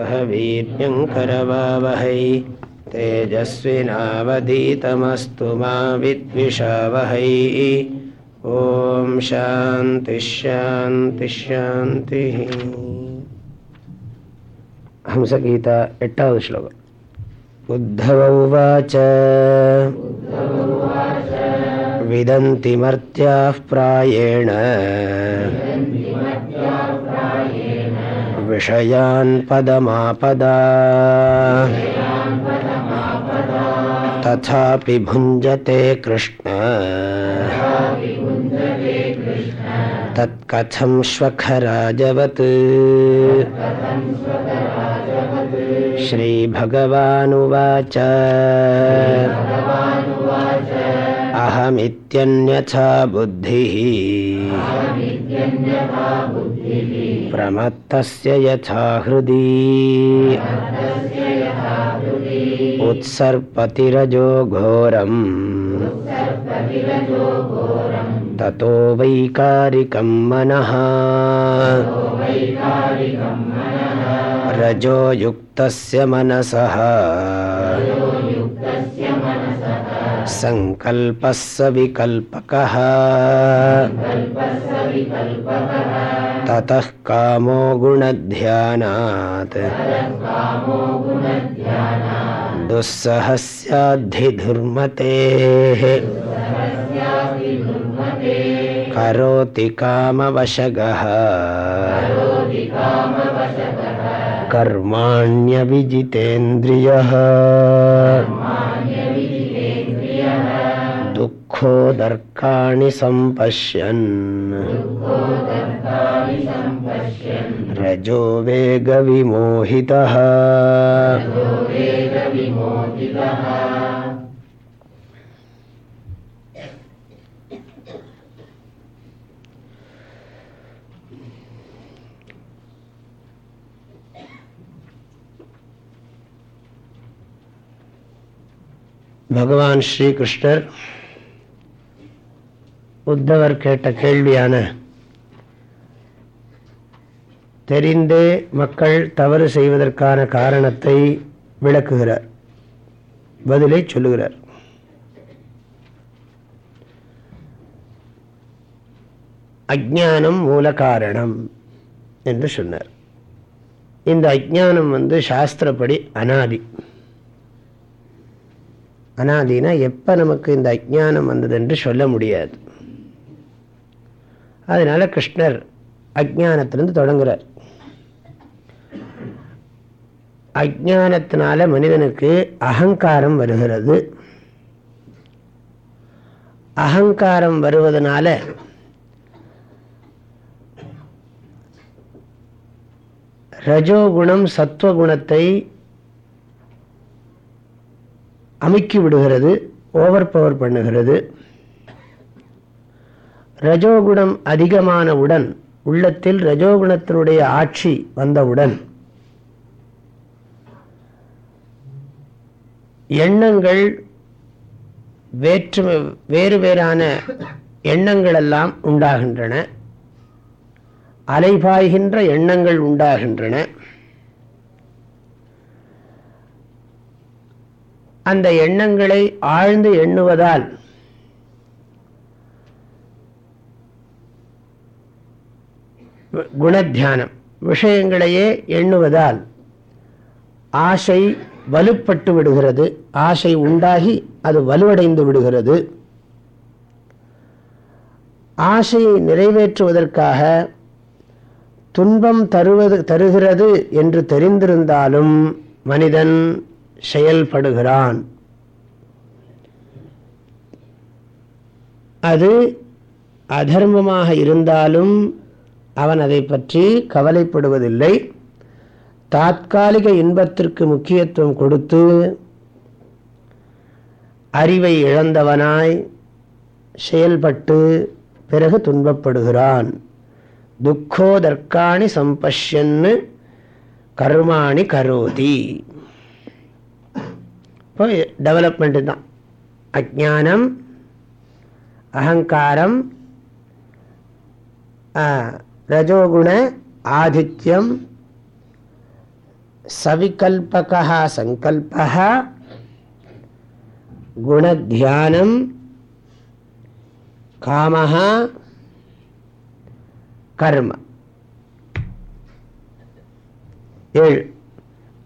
वीर्यङ्करवावहै तेजस्विनावधीतमस्तु मा विद्विषावहै। ॐ शान्तिश्शान्तिश्शान्तिः हंसगीता एट्टावद् श्लोकम् उद्धव उवाच। विदन्ति मर्त्याः प्रायेण। विषयान् पदमापदा। तथापि भुञ्जते कृष्ण। तत्कथं श्वखराजवत् श्रीभगवानुवाच। अहमित्यन्यथा बुद्धिः। प्रमत्तस्य यथा हृदि। उत्सर्पतिरजो घोरम्। ततो वैकारिकं मनः। रजो युक्तस्य मनसः। सङ्कल्पः स विकल्पकः ततः कामो गुणध्यानात्। दुःसहः स्याद्धिधुर्मतेः करोति कामवशगः। कर्माण्यविजितेन्द्रियः दुःखोदर्काणि सम्पश्यन्। रजोवेगविमोहितः भगवान श्री कृष्ण உத்தவர் கேட்ட கேள்வியான தெரிந்தே மக்கள் தவறு செய்வதற்கான காரணத்தை விளக்குகிறார். பதிலை சொல்லுகிறார். அஜானம் மூல காரணம் என்று சொன்னார். இந்த அஜானம் வந்து சாஸ்திரப்படி அனாதி. அனாதினா எப்போ நமக்கு இந்த அஜானம் வந்தது என்று சொல்ல முடியாது. அதனால கிருஷ்ணர் அஜானத்திலிருந்து தொடங்குறார். அஜானத்தினால மனிதனுக்கு அகங்காரம் வருகிறது. அகங்காரம் வருவதனால ரஜோகுணம் சத்துவகுணத்தை அமுக்கி விடுகிறது ஓவர் பவர் பண்ணுகிறது. ரஜோகுணம் அதிகமானவுடன் உள்ளத்தில் ரஜோகுணத்தினுடைய ஆட்சி வந்தவுடன் எண்ணங்கள் வேற்று வேறு வேறான எண்ணங்களெல்லாம் உண்டாகின்றன. அலைபாய்கின்ற எண்ணங்கள் உண்டாகின்றன. அந்த எண்ணங்களை ஆழ்ந்து எண்ணுவதால் குணத்தியானம். விஷயங்களையே எண்ணுவதால் ஆசை வலுப்பட்டு விடுகிறது. ஆசை உண்டாகி அது வலுவடைந்து விடுகிறது. ஆசையை நிறைவேற்றுவதற்காக துன்பம் தருவது தருகிறது என்று தெரிந்திருந்தாலும் மனிதன் செயல்படுகிறான். அது அதர்மமாக இருந்தாலும் அவன் அதை பற்றி கவலைப்படுவதில்லை. தாத்காலிக இன்பத்திற்கு முக்கியத்துவம் கொடுத்து அறிவை இழந்தவனாய் செயல்பட்டு பிறகு துன்பப்படுகிறான். துக்கோதர்க்காணி சம்பஷ்யன்னு கர்மாணி கரோதி. இப்போ டெவலப்மெண்ட்டு தான். அஜானம் அகங்காரம் ரஜோகுண ஆதித்யம் சவிகல்பகா சங்கல்பா குணத்தியானம் காமஹா கர்ம. ஏழு.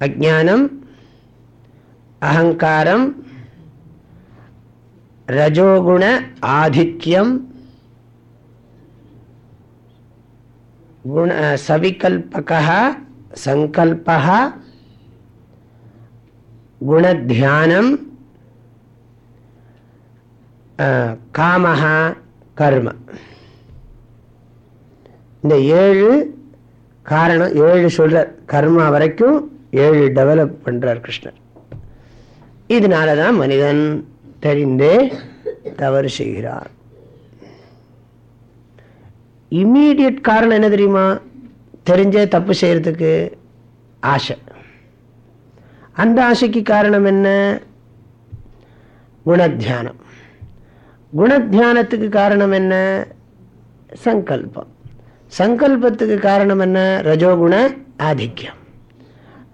அஜானம் அகங்காரம் ரஜோகுண ஆதித்யம் குண சவிகல்பகா சங்கல்பா குணத்தியானம் காமஹா கர்ம இந்த ஏழு காரணம் ஏழு சொல்றார் கர்மா வரைக்கும் ஏழு டெவலப் பண்றார் கிருஷ்ணர். இதனால தான் மனிதன் தெரிந்தே தவறு செய்கிறார் இம்மீடியட் காரணம் என்ன தெரியுமா? தெரிஞ்சே தப்பு செய்யறதுக்கு ஆசை. அந்த ஆசைக்கு காரணம் என்ன? குணத்தியானம். குணத்தியானத்துக்கு காரணம் என்ன? சங்கல்பம். சங்கல்பத்துக்கு காரணம் என்ன? ரஜோகுண ஆதிக்கம்.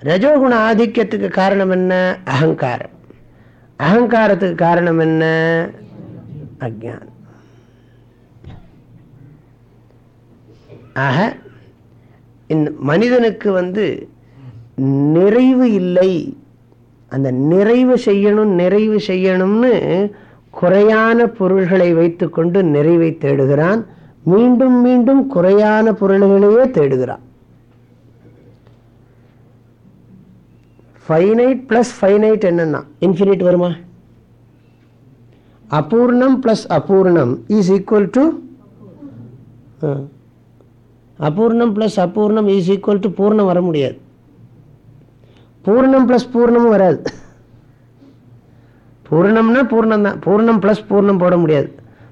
ரஜோகுண ஆதிக்கத்துக்கு காரணம் என்ன? அகங்காரம். அகங்காரத்துக்கு காரணம் என்ன? அஜானம் ஆக இந்த மனிதனுக்கு வந்து நிறைவு இல்லை. அந்த நிறைவு செய்யணும் நிறைவு செய்யணும்னு குறையான பொருள்களை வைத்துக்கொண்டு நிறைவை தேடுகிறான். மீண்டும் மீண்டும் குறையான பொருள்களையே தேடுகிறான். ஃபைனைட் பிளஸ் ஃபைனைட் என்னன்னா இன்ஃபினிட் வருமா? அபூர்ணம் பிளஸ் அபூர்ணம் இஸ் ஈக்குவல் டு அபூர்ணம் பிளஸ் அபூர்ணம் இஸ் ஈக்குவல் டு பூர்ணம் வர முடியாது. பூர்ணம் ப்ளஸ் பூர்ணமும் வராது. பூர்ணம்னா பூர்ணம் தான். பூர்ணம் ப்ளஸ் பூர்ணம் போட முடியாது.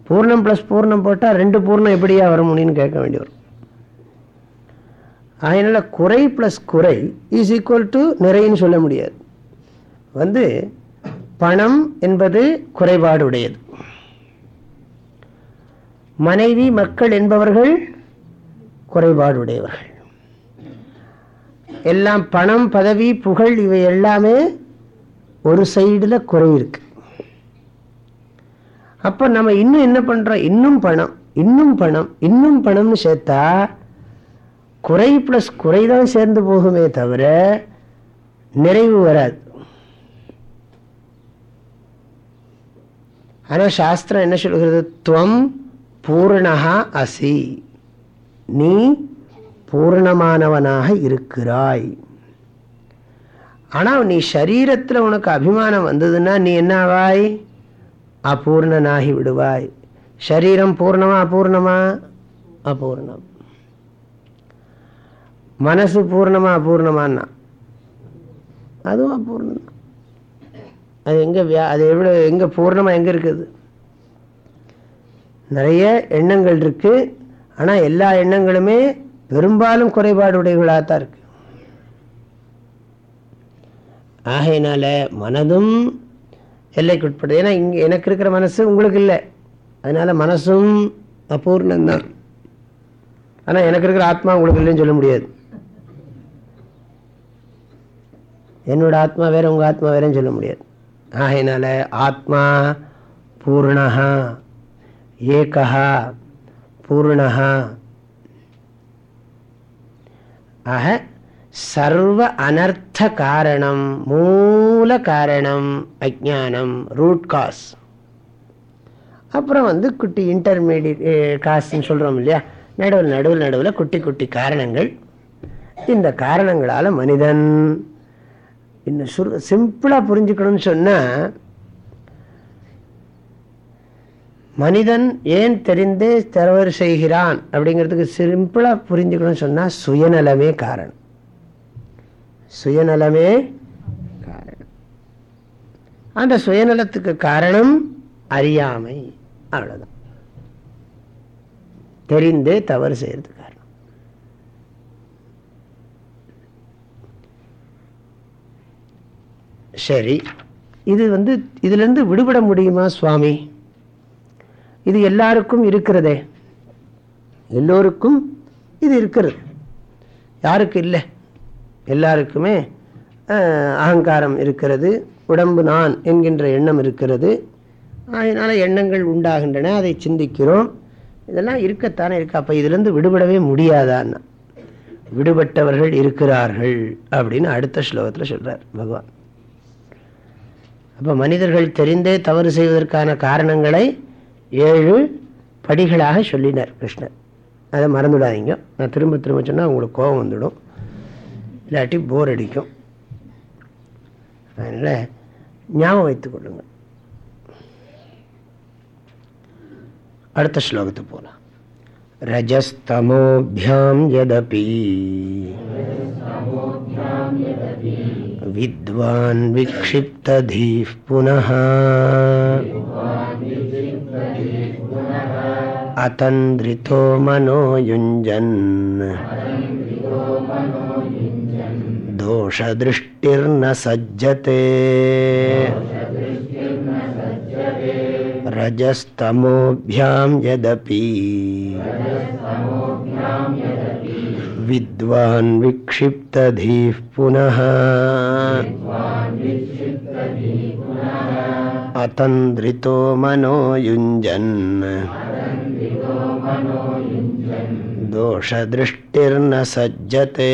பூர்ணம் பிளஸ் பூர்ணம் போட்டால் ரெண்டு பூர்ணம் எப்படியா வர முடியும்னு கேட்க வேண்டி வரும். அதனால் குறை ப்ளஸ் குறை இஸ் ஈக்குவல் டு நிறைன்னு சொல்ல முடியாது. வந்து பணம் என்பது குறைபாடு உடையது. மனைவி மக்கள் என்பவர்கள் குறைபாடுடையவர்கள். எல்லாம் பணம் பதவி புகழ் இவை எல்லாமே ஒரு சைடில் குறை இருக்கு அப்போ நம்ம இன்னும் என்ன பண்ணுறோம் இன்னும் பணம் இன்னும் பணம் இன்னும் பணம்னு சேர்த்தா குறை ப்ளஸ் குறை தான் சேர்ந்து போகுமே தவிர நிறைவு வராது. ஆனால் சாஸ்திரம் என்ன சொல்கிறது? துவம் பூர்ணகா அசி. நீ பூர்ணமானவனாக இருக்கிறாய். ஆனால் நீ சரீரத்தில் உனக்கு அபிமானம் வந்ததுன்னா நீ என்ன ஆவாய் அபூர்ணனாகி விடுவாய். சரீரம் பூர்ணமா அபூர்ணமா? அபூர்ணம். மனசு பூர்ணமா அபூர்ணமானா அதுவும் அபூர்ணம். அது எங்க வியா அது எவ்வளோ எங்க பூர்ணமா எங்க இருக்குது? நிறைய எண்ணங்கள் இருக்கு. ஆனால் எல்லா எண்ணங்களுமே பெரும்பாலும் குறைபாடு உடையவர்களாகத்தான் இருக்கு. ஆகையினால மனதும் எல்லைக்குட்படுது ஏன்னா இங்கே எனக்கு இருக்கிற மனசு உங்களுக்கு இல்லை. அதனால மனசும் அபூர்ணம்தான் ஆனால் எனக்கு இருக்கிற ஆத்மா உங்களுக்கு இல்லைன்னு சொல்ல முடியாது. என்னோட ஆத்மா வேற உங்கள் ஆத்மா வேறன்னு சொல்ல முடியாது. ஆகையினால ஆத்மா பூர்ணா ஏகா பூர்ணகா ஆக சர்வ அனர்த்த காரணம் மூல காரணம் அஜானம் ரூட் காஸ் அப்புறம் வந்து குட்டி இன்டர்மீடியட் காசுன்னு சொல்கிறோம் இல்லையா? நடுவில் நடுவில் நடுவில் குட்டி குட்டி காரணங்கள். இந்த காரணங்களால் மனிதன் இன்னும் சுரு சிம்பிளாக புரிஞ்சுக்கணும்னு சொன்னால் மனிதன் ஏன் தெரிந்தே தவறு செய்கிறான் அப்படிங்கிறதுக்கு சிம்பிளாக புரிஞ்சுக்கணும்னு சொன்னால் சுயநலமே காரணம். சுயநலமே காரணம். அந்த சுயநலத்துக்கு காரணம் அறியாமை. அவ்வளோதான் தெரிந்தே தவறு செய்கிறது காரணம். சரி இது வந்து இதுலேருந்து விடுபட முடியுமா சுவாமி? இது எல்லாருக்கும் இருக்கிறதே. எல்லோருக்கும் இது இருக்கிறது. யாருக்கு இல்லை? எல்லாருக்குமே அகங்காரம் இருக்கிறது. உடம்பு நான் என்கின்ற எண்ணம் இருக்கிறது. அதனால் எண்ணங்கள் உண்டாகின்றன. அதை சிந்திக்கிறோம். இதெல்லாம் இருக்கத்தானே இருக்கு. அப்போ இதுலேருந்து விடுபடவே முடியாதான்னா. விடுபட்டவர்கள் இருக்கிறார்கள் அப்படின்னு அடுத்த ஸ்லோகத்தில் சொல்கிறார் பகவான். அப்போ மனிதர்கள் தெரிந்தே தவறு செய்வதற்கான காரணங்களை ஏழு படிகளாக சொல்லினார் கிருஷ்ணர் அதை மறந்துடாதீங்க நான் திரும்ப திரும்ப சொன்னால் உங்களுக்கு கோபம் வந்துடும் இல்லாட்டி போர் அடிக்கும் அதனால் ஞாபகம் வைத்துக் கொள்ளுங்கள் அடுத்த ஸ்லோகத்துக்கு போகலாம் रजस्तमोभ्यां यदपि विद्वान् विक्षिप्तधीः पुनः अतन्द्रितो मनो युञ्जन्। दोषदृष्टिर्न सज्जते। रजस्तमोभ्यां यदपि। विद्वान् विक्षिप्तधीः अतन्द्रितो मनो युञ्जन् दोषदृष्टिर्न सज्जते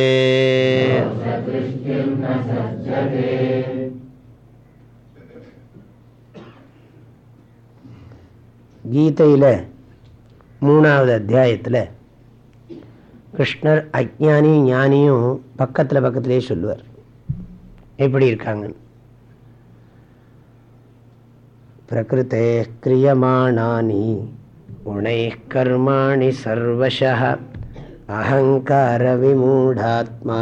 கீதையில் மூணாவது அத்தியாயத்தில் கிருஷ்ணர் அஜானி ஞானியும் பக்கத்தில் பக்கத்திலே சொல்லுவார் எப்படி இருக்காங்கன்னு பிரகிருத்தே கிரியமானானி உணை கர்மாணி சர்வச அகங்கார விமூடாத்மா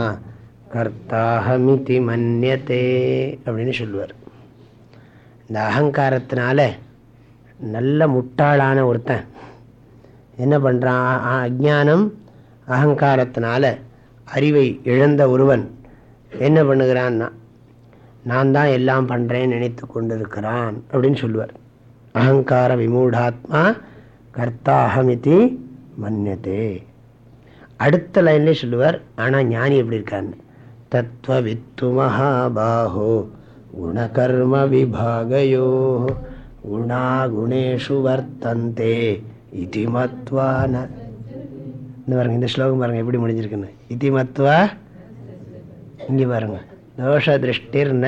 கர்த்தாகமிதி மன்னியத்தே அப்படின்னு சொல்லுவார். இந்த அகங்காரத்தினால நல்ல முட்டாளான ஒருத்தன் என்ன பண்ணுறான் அஜானம் அகங்காரத்தினால அறிவை இழந்த ஒருவன் என்ன பண்ணுகிறான்னா நான் தான் எல்லாம் பண்ணுறேன்னு நினைத்து கொண்டிருக்கிறான் அப்படின்னு சொல்லுவார். அகங்கார விமூடாத்மா கர்த்தாஹமிதி மன்னியதே அடுத்த லைன்லேயே சொல்லுவார் ஆனால் ஞானி எப்படி இருக்கான்னு? தத்துவ வித்து மகாபாகோ குணகர்ம விபாகையோ குணா குணேஷு வர்த்தந்தே இதி மத்வான இந்த பாருங்க இந்த ஸ்லோகம் பாருங்க எப்படி முடிஞ்சிருக்குன்னு. இதி மத்வா. இங்கே பாருங்க. தோஷ திருஷ்டிர்ன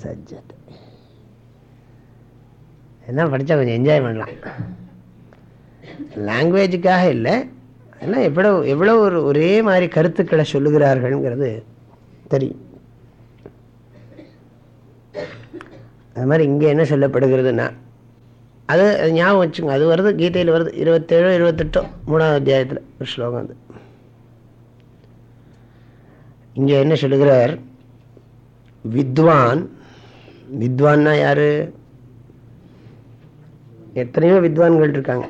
சஜ்ஜத் என்ன படித்தா கொஞ்சம் என்ஜாய் பண்ணலாம் லாங்குவேஜுக்காக இல்லை ஆனால் எவ்வளோ எவ்வளோ ஒரு ஒரே மாதிரி கருத்துக்களை சொல்லுகிறார்கள்ங்கிறது தெரியும் அது மாதிரி இங்கே என்ன சொல்லப்படுகிறதுனா அது ஞாபகம் வச்சுங்க அது வருது கீதையில் வருது இருபத்தேழோ இருபத்தெட்டோ மூணாவது அத்தியாயத்தில் ஒரு ஸ்லோகம் அது இங்கே என்ன சொல்லுகிறார் வித்வான். வித்வான்னா யாரு? எத்தனையோ வித்வான்கள் இருக்காங்க.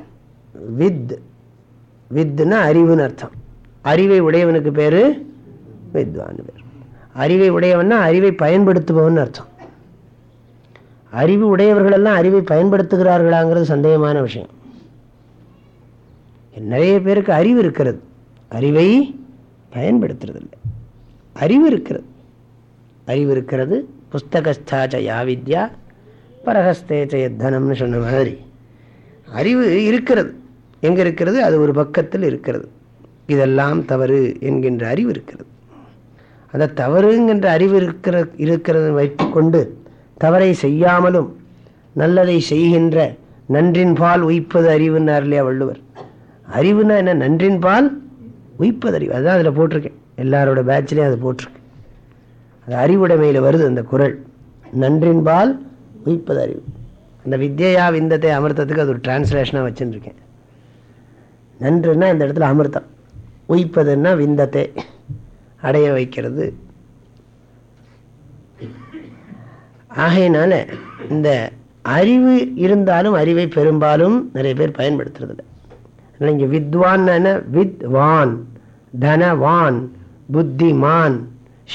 வித் வித்னா அறிவுன்னு அர்த்தம். அறிவை உடையவனுக்கு பேரு வித்வான் பேர். அறிவை உடையவன்னா அறிவை பயன்படுத்துபவன் அர்த்தம். அறிவு உடையவர்களெல்லாம் அறிவை பயன்படுத்துகிறார்களாங்கிறது சந்தேகமான விஷயம். நிறைய பேருக்கு அறிவு இருக்கிறது. அறிவை பயன்படுத்துறதில்லை. அறிவு இருக்கிறது. அறிவு இருக்கிறது புஸ்தகஸ்தாச்ச யாவித்யா பரஹஸ்தேச்ச யத்தனம்னு சொன்ன மாதிரி. அறிவு இருக்கிறது. எங்கே இருக்கிறது? அது ஒரு பக்கத்தில் இருக்கிறது. இதெல்லாம் தவறு என்கின்ற அறிவு இருக்கிறது. அந்த தவறுங்கின்ற அறிவு இருக்கிற இருக்கிறது வைத்துக்கொண்டு தவறை செய்யாமலும் நல்லதை செய்கின்ற நன்றின் பால் உயிப்பது அறிவுன்னார் இல்லையா வள்ளுவர்? அறிவுனா என்ன? நன்றின் பால் உயிப்பது அறிவு. அதுதான் அதில் போட்டிருக்கேன். எல்லாரோட பேட்ச்லேயும் அது போட்டிருக்கேன். அது அறிவுடைமையில் வருது அந்த குரல். நன்றின்பால் உயிப்பது அறிவு. அந்த வித்யா விந்தத்தை அமிர்தத்துக்கு அது ஒரு டிரான்ஸ்லேஷனாக வச்சுருக்கேன். நன்றுன்னா இந்த இடத்துல அமிர்தம். உயிப்பதுன்னா விந்தத்தை அடைய வைக்கிறது. ஆகையினால இந்த அறிவு இருந்தாலும் அறிவை பெரும்பாலும் நிறைய பேர் பயன்படுத்துறதில்ல. அதனால் இங்கே வித்வான் வித்வான் தனவான் புத்திமான்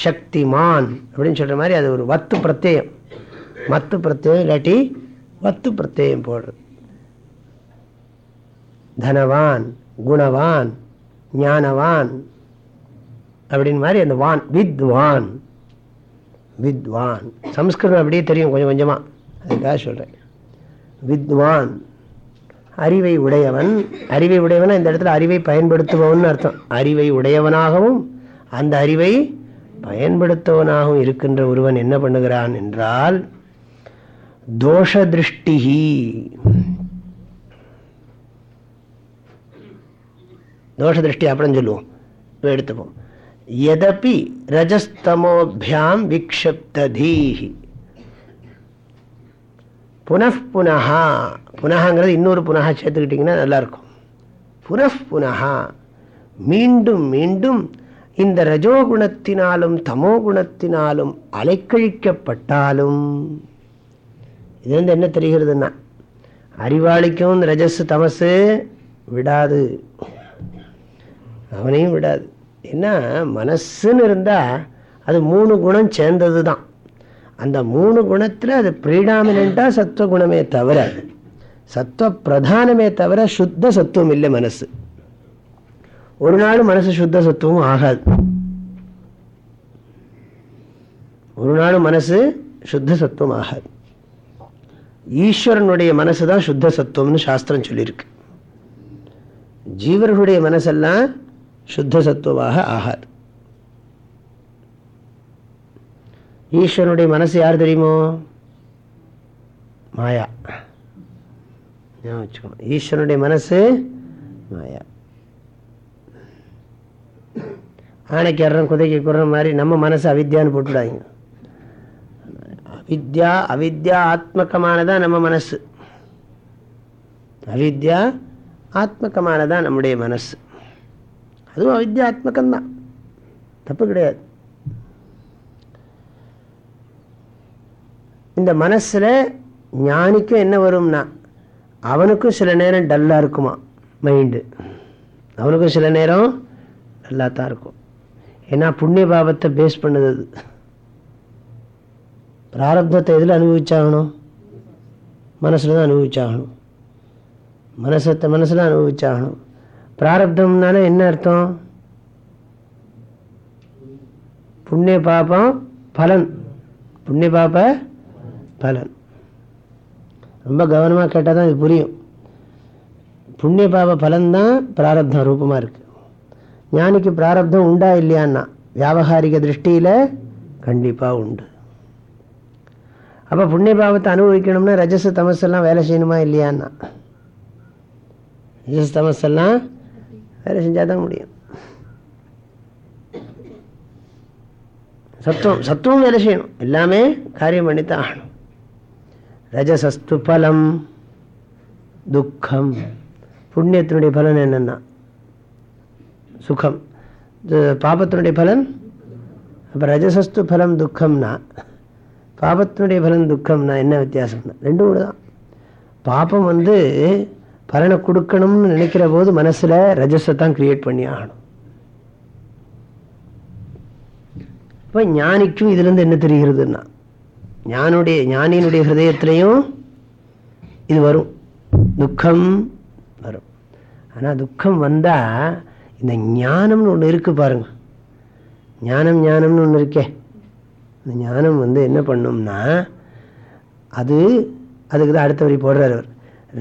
சக்திமான் அப்படின்னு சொல்கிற மாதிரி அது ஒரு வத்து பிரத்யம். மத்து பிரத்யம் இல்லாட்டி வத்து பிரத்யம் போடுறது. தனவான் குணவான் ஞானவான் அப்படின்னு மாதிரி அந்த வான் வித்வான். வித்வான். சம்ஸ்கிருதம் அப்படியே தெரியும் கொஞ்சம் கொஞ்சமாக அதுக்காக சொல்கிறேன் வித்வான். அறிவை உடையவன். அறிவை உடையவனா இந்த இடத்துல அறிவை பயன்படுத்துபவன் அர்த்தம். அறிவை உடையவனாகவும் அந்த அறிவை பயன்படுத்தவனாகவும் இருக்கின்ற ஒருவன் என்ன பண்ணுகிறான் என்றால் தோஷ திருஷ்டிகி தோஷ திருஷ்டி அப்புறம் சொல்லுவோம் எடுத்துப்போம். எதப்பி ரஜஸ்தமோபியாம் விக்ஷப்ததீஹி. புனப்புனஹா புனகாங்கிறது இன்னொரு புனகா சேர்த்துக்கிட்டிங்கன்னா நல்லாயிருக்கும் புனப்புனஹா மீண்டும் மீண்டும் இந்த ரஜோகுணத்தினாலும் தமோ குணத்தினாலும் அலைக்கழிக்கப்பட்டாலும் இது வந்து என்ன தெரிகிறதுன்னா அறிவாளிக்கும் ரஜஸ் தமசு விடாது. அவனையும் விடாது. ஏன்னா மனசுன்னு இருந்தால் அது மூணு குணம் சேர்ந்தது தான் அந்த மூணு குணத்தில் அது ப்ரீடாமினண்ட்டாக சத்துவ குணமே தவிர சத்துவ பிரதானமே தவிர சுத்த சத்துவம் இல்லை மனசு. ஒரு நாள் மனசு சுத்த சத்துவம் ஆகாது. ஒரு நாள் மனசு சுத்த சத்துவம் ஆகாது. ஈஸ்வரனுடைய மனசு தான் சுத்த சத்துவம்னு சாஸ்திரம் சொல்லியிருக்கு. ஜீவர்களுடைய மனசெல்லாம் சுத்த சத்துவமாக ஆகாது. ஈஸ்வரனுடைய மனசு யார் தெரியுமோ? மாயா. வச்சுக்கணும். ஈஸ்வரனுடைய மனசு மாயா. ஆணைக்கு அறம் குதைக்கு குற மாதிரி நம்ம மனசு அவித்யான்னு போட்டுடாங்க அவித்யா அவித்யா ஆத்மகமானதான் நம்ம மனசு. அவித்யா ஆத்மகமானதான் நம்முடைய மனசு. அதுவும் அவித்யா அவித்யாத்மகம்தான் தப்பு கிடையாது. இந்த மனசில் ஞானிக்கும் என்ன வரும்னா அவனுக்கும் சில நேரம் டல்லாக இருக்குமா மைண்டு அவனுக்கும் சில நேரம் நல்லா தான் இருக்கும். ஏன்னா புண்ணிய பாபத்தை பேஸ் பண்ணுது அது. பிராரப்தத்தை எதில் அனுபவிச்சாகணும்? மனசில் தான் அனுபவிச்சாகணும். மனசத்தை மனசில் அனுபவிச்சாகணும். பிராரப்தம்னால என்ன அர்த்தம்? புண்ணிய பாபம் பலன். புண்ணிய பாப பலன். ரொம்ப கவனமாக கேட்டால் தான் இது புரியும். புண்ணிய பாப பலன்தான் பிராரப்தம் ரூபமாக இருக்குது ஞானிக்கு பிராரப்தம் உண்டா இல்லையான்னா வியாபகாரிக திருஷ்டியில் கண்டிப்பாக உண்டு. அப்போ புண்ணிய பாவத்தை அனுபவிக்கணும்னா ரஜசு தமசெல்லாம் வேலை செய்யணுமா இல்லையான்னா? ரஜஸ் தமசெல்லாம் வேலை செஞ்சால் தான் முடியும். சத்துவம் சத்துவம் வேலை செய்யணும். எல்லாமே காரியம் பண்ணித்தான் ஆகணும். ரஜசஸ்து பலம் துக்கம். புண்ணியத்தினுடைய பலன் என்னென்னா சுகம். பாபத்தினுடைய பலன்? அப்போ ரஜசஸ்து பலம் துக்கம்னா பாபத்தினுடைய பலன் துக்கம்னா என்ன வித்தியாசம்னா ரெண்டும் கூட தான். பாபம் வந்து பலனை கொடுக்கணும்னு நினைக்கிற போது மனசில் ரஜஸை தான் கிரியேட் பண்ணி ஆகணும். இப்போ ஞானிக்கும் இதுலேருந்து என்ன தெரிகிறதுன்னா ஞானுடைய ஞானியினுடைய ஹிரதயத்திலையும் இது வரும். துக்கம் வரும். ஆனால் துக்கம் வந்தால் இந்த ஞானம்னு ஒன்று இருக்குது பாருங்க. ஞானம் ஞானம்னு ஒன்று இருக்கே. இந்த ஞானம் வந்து என்ன பண்ணும்னா அது அதுக்கு தான் அடுத்த வரி போடுறார் அவர்.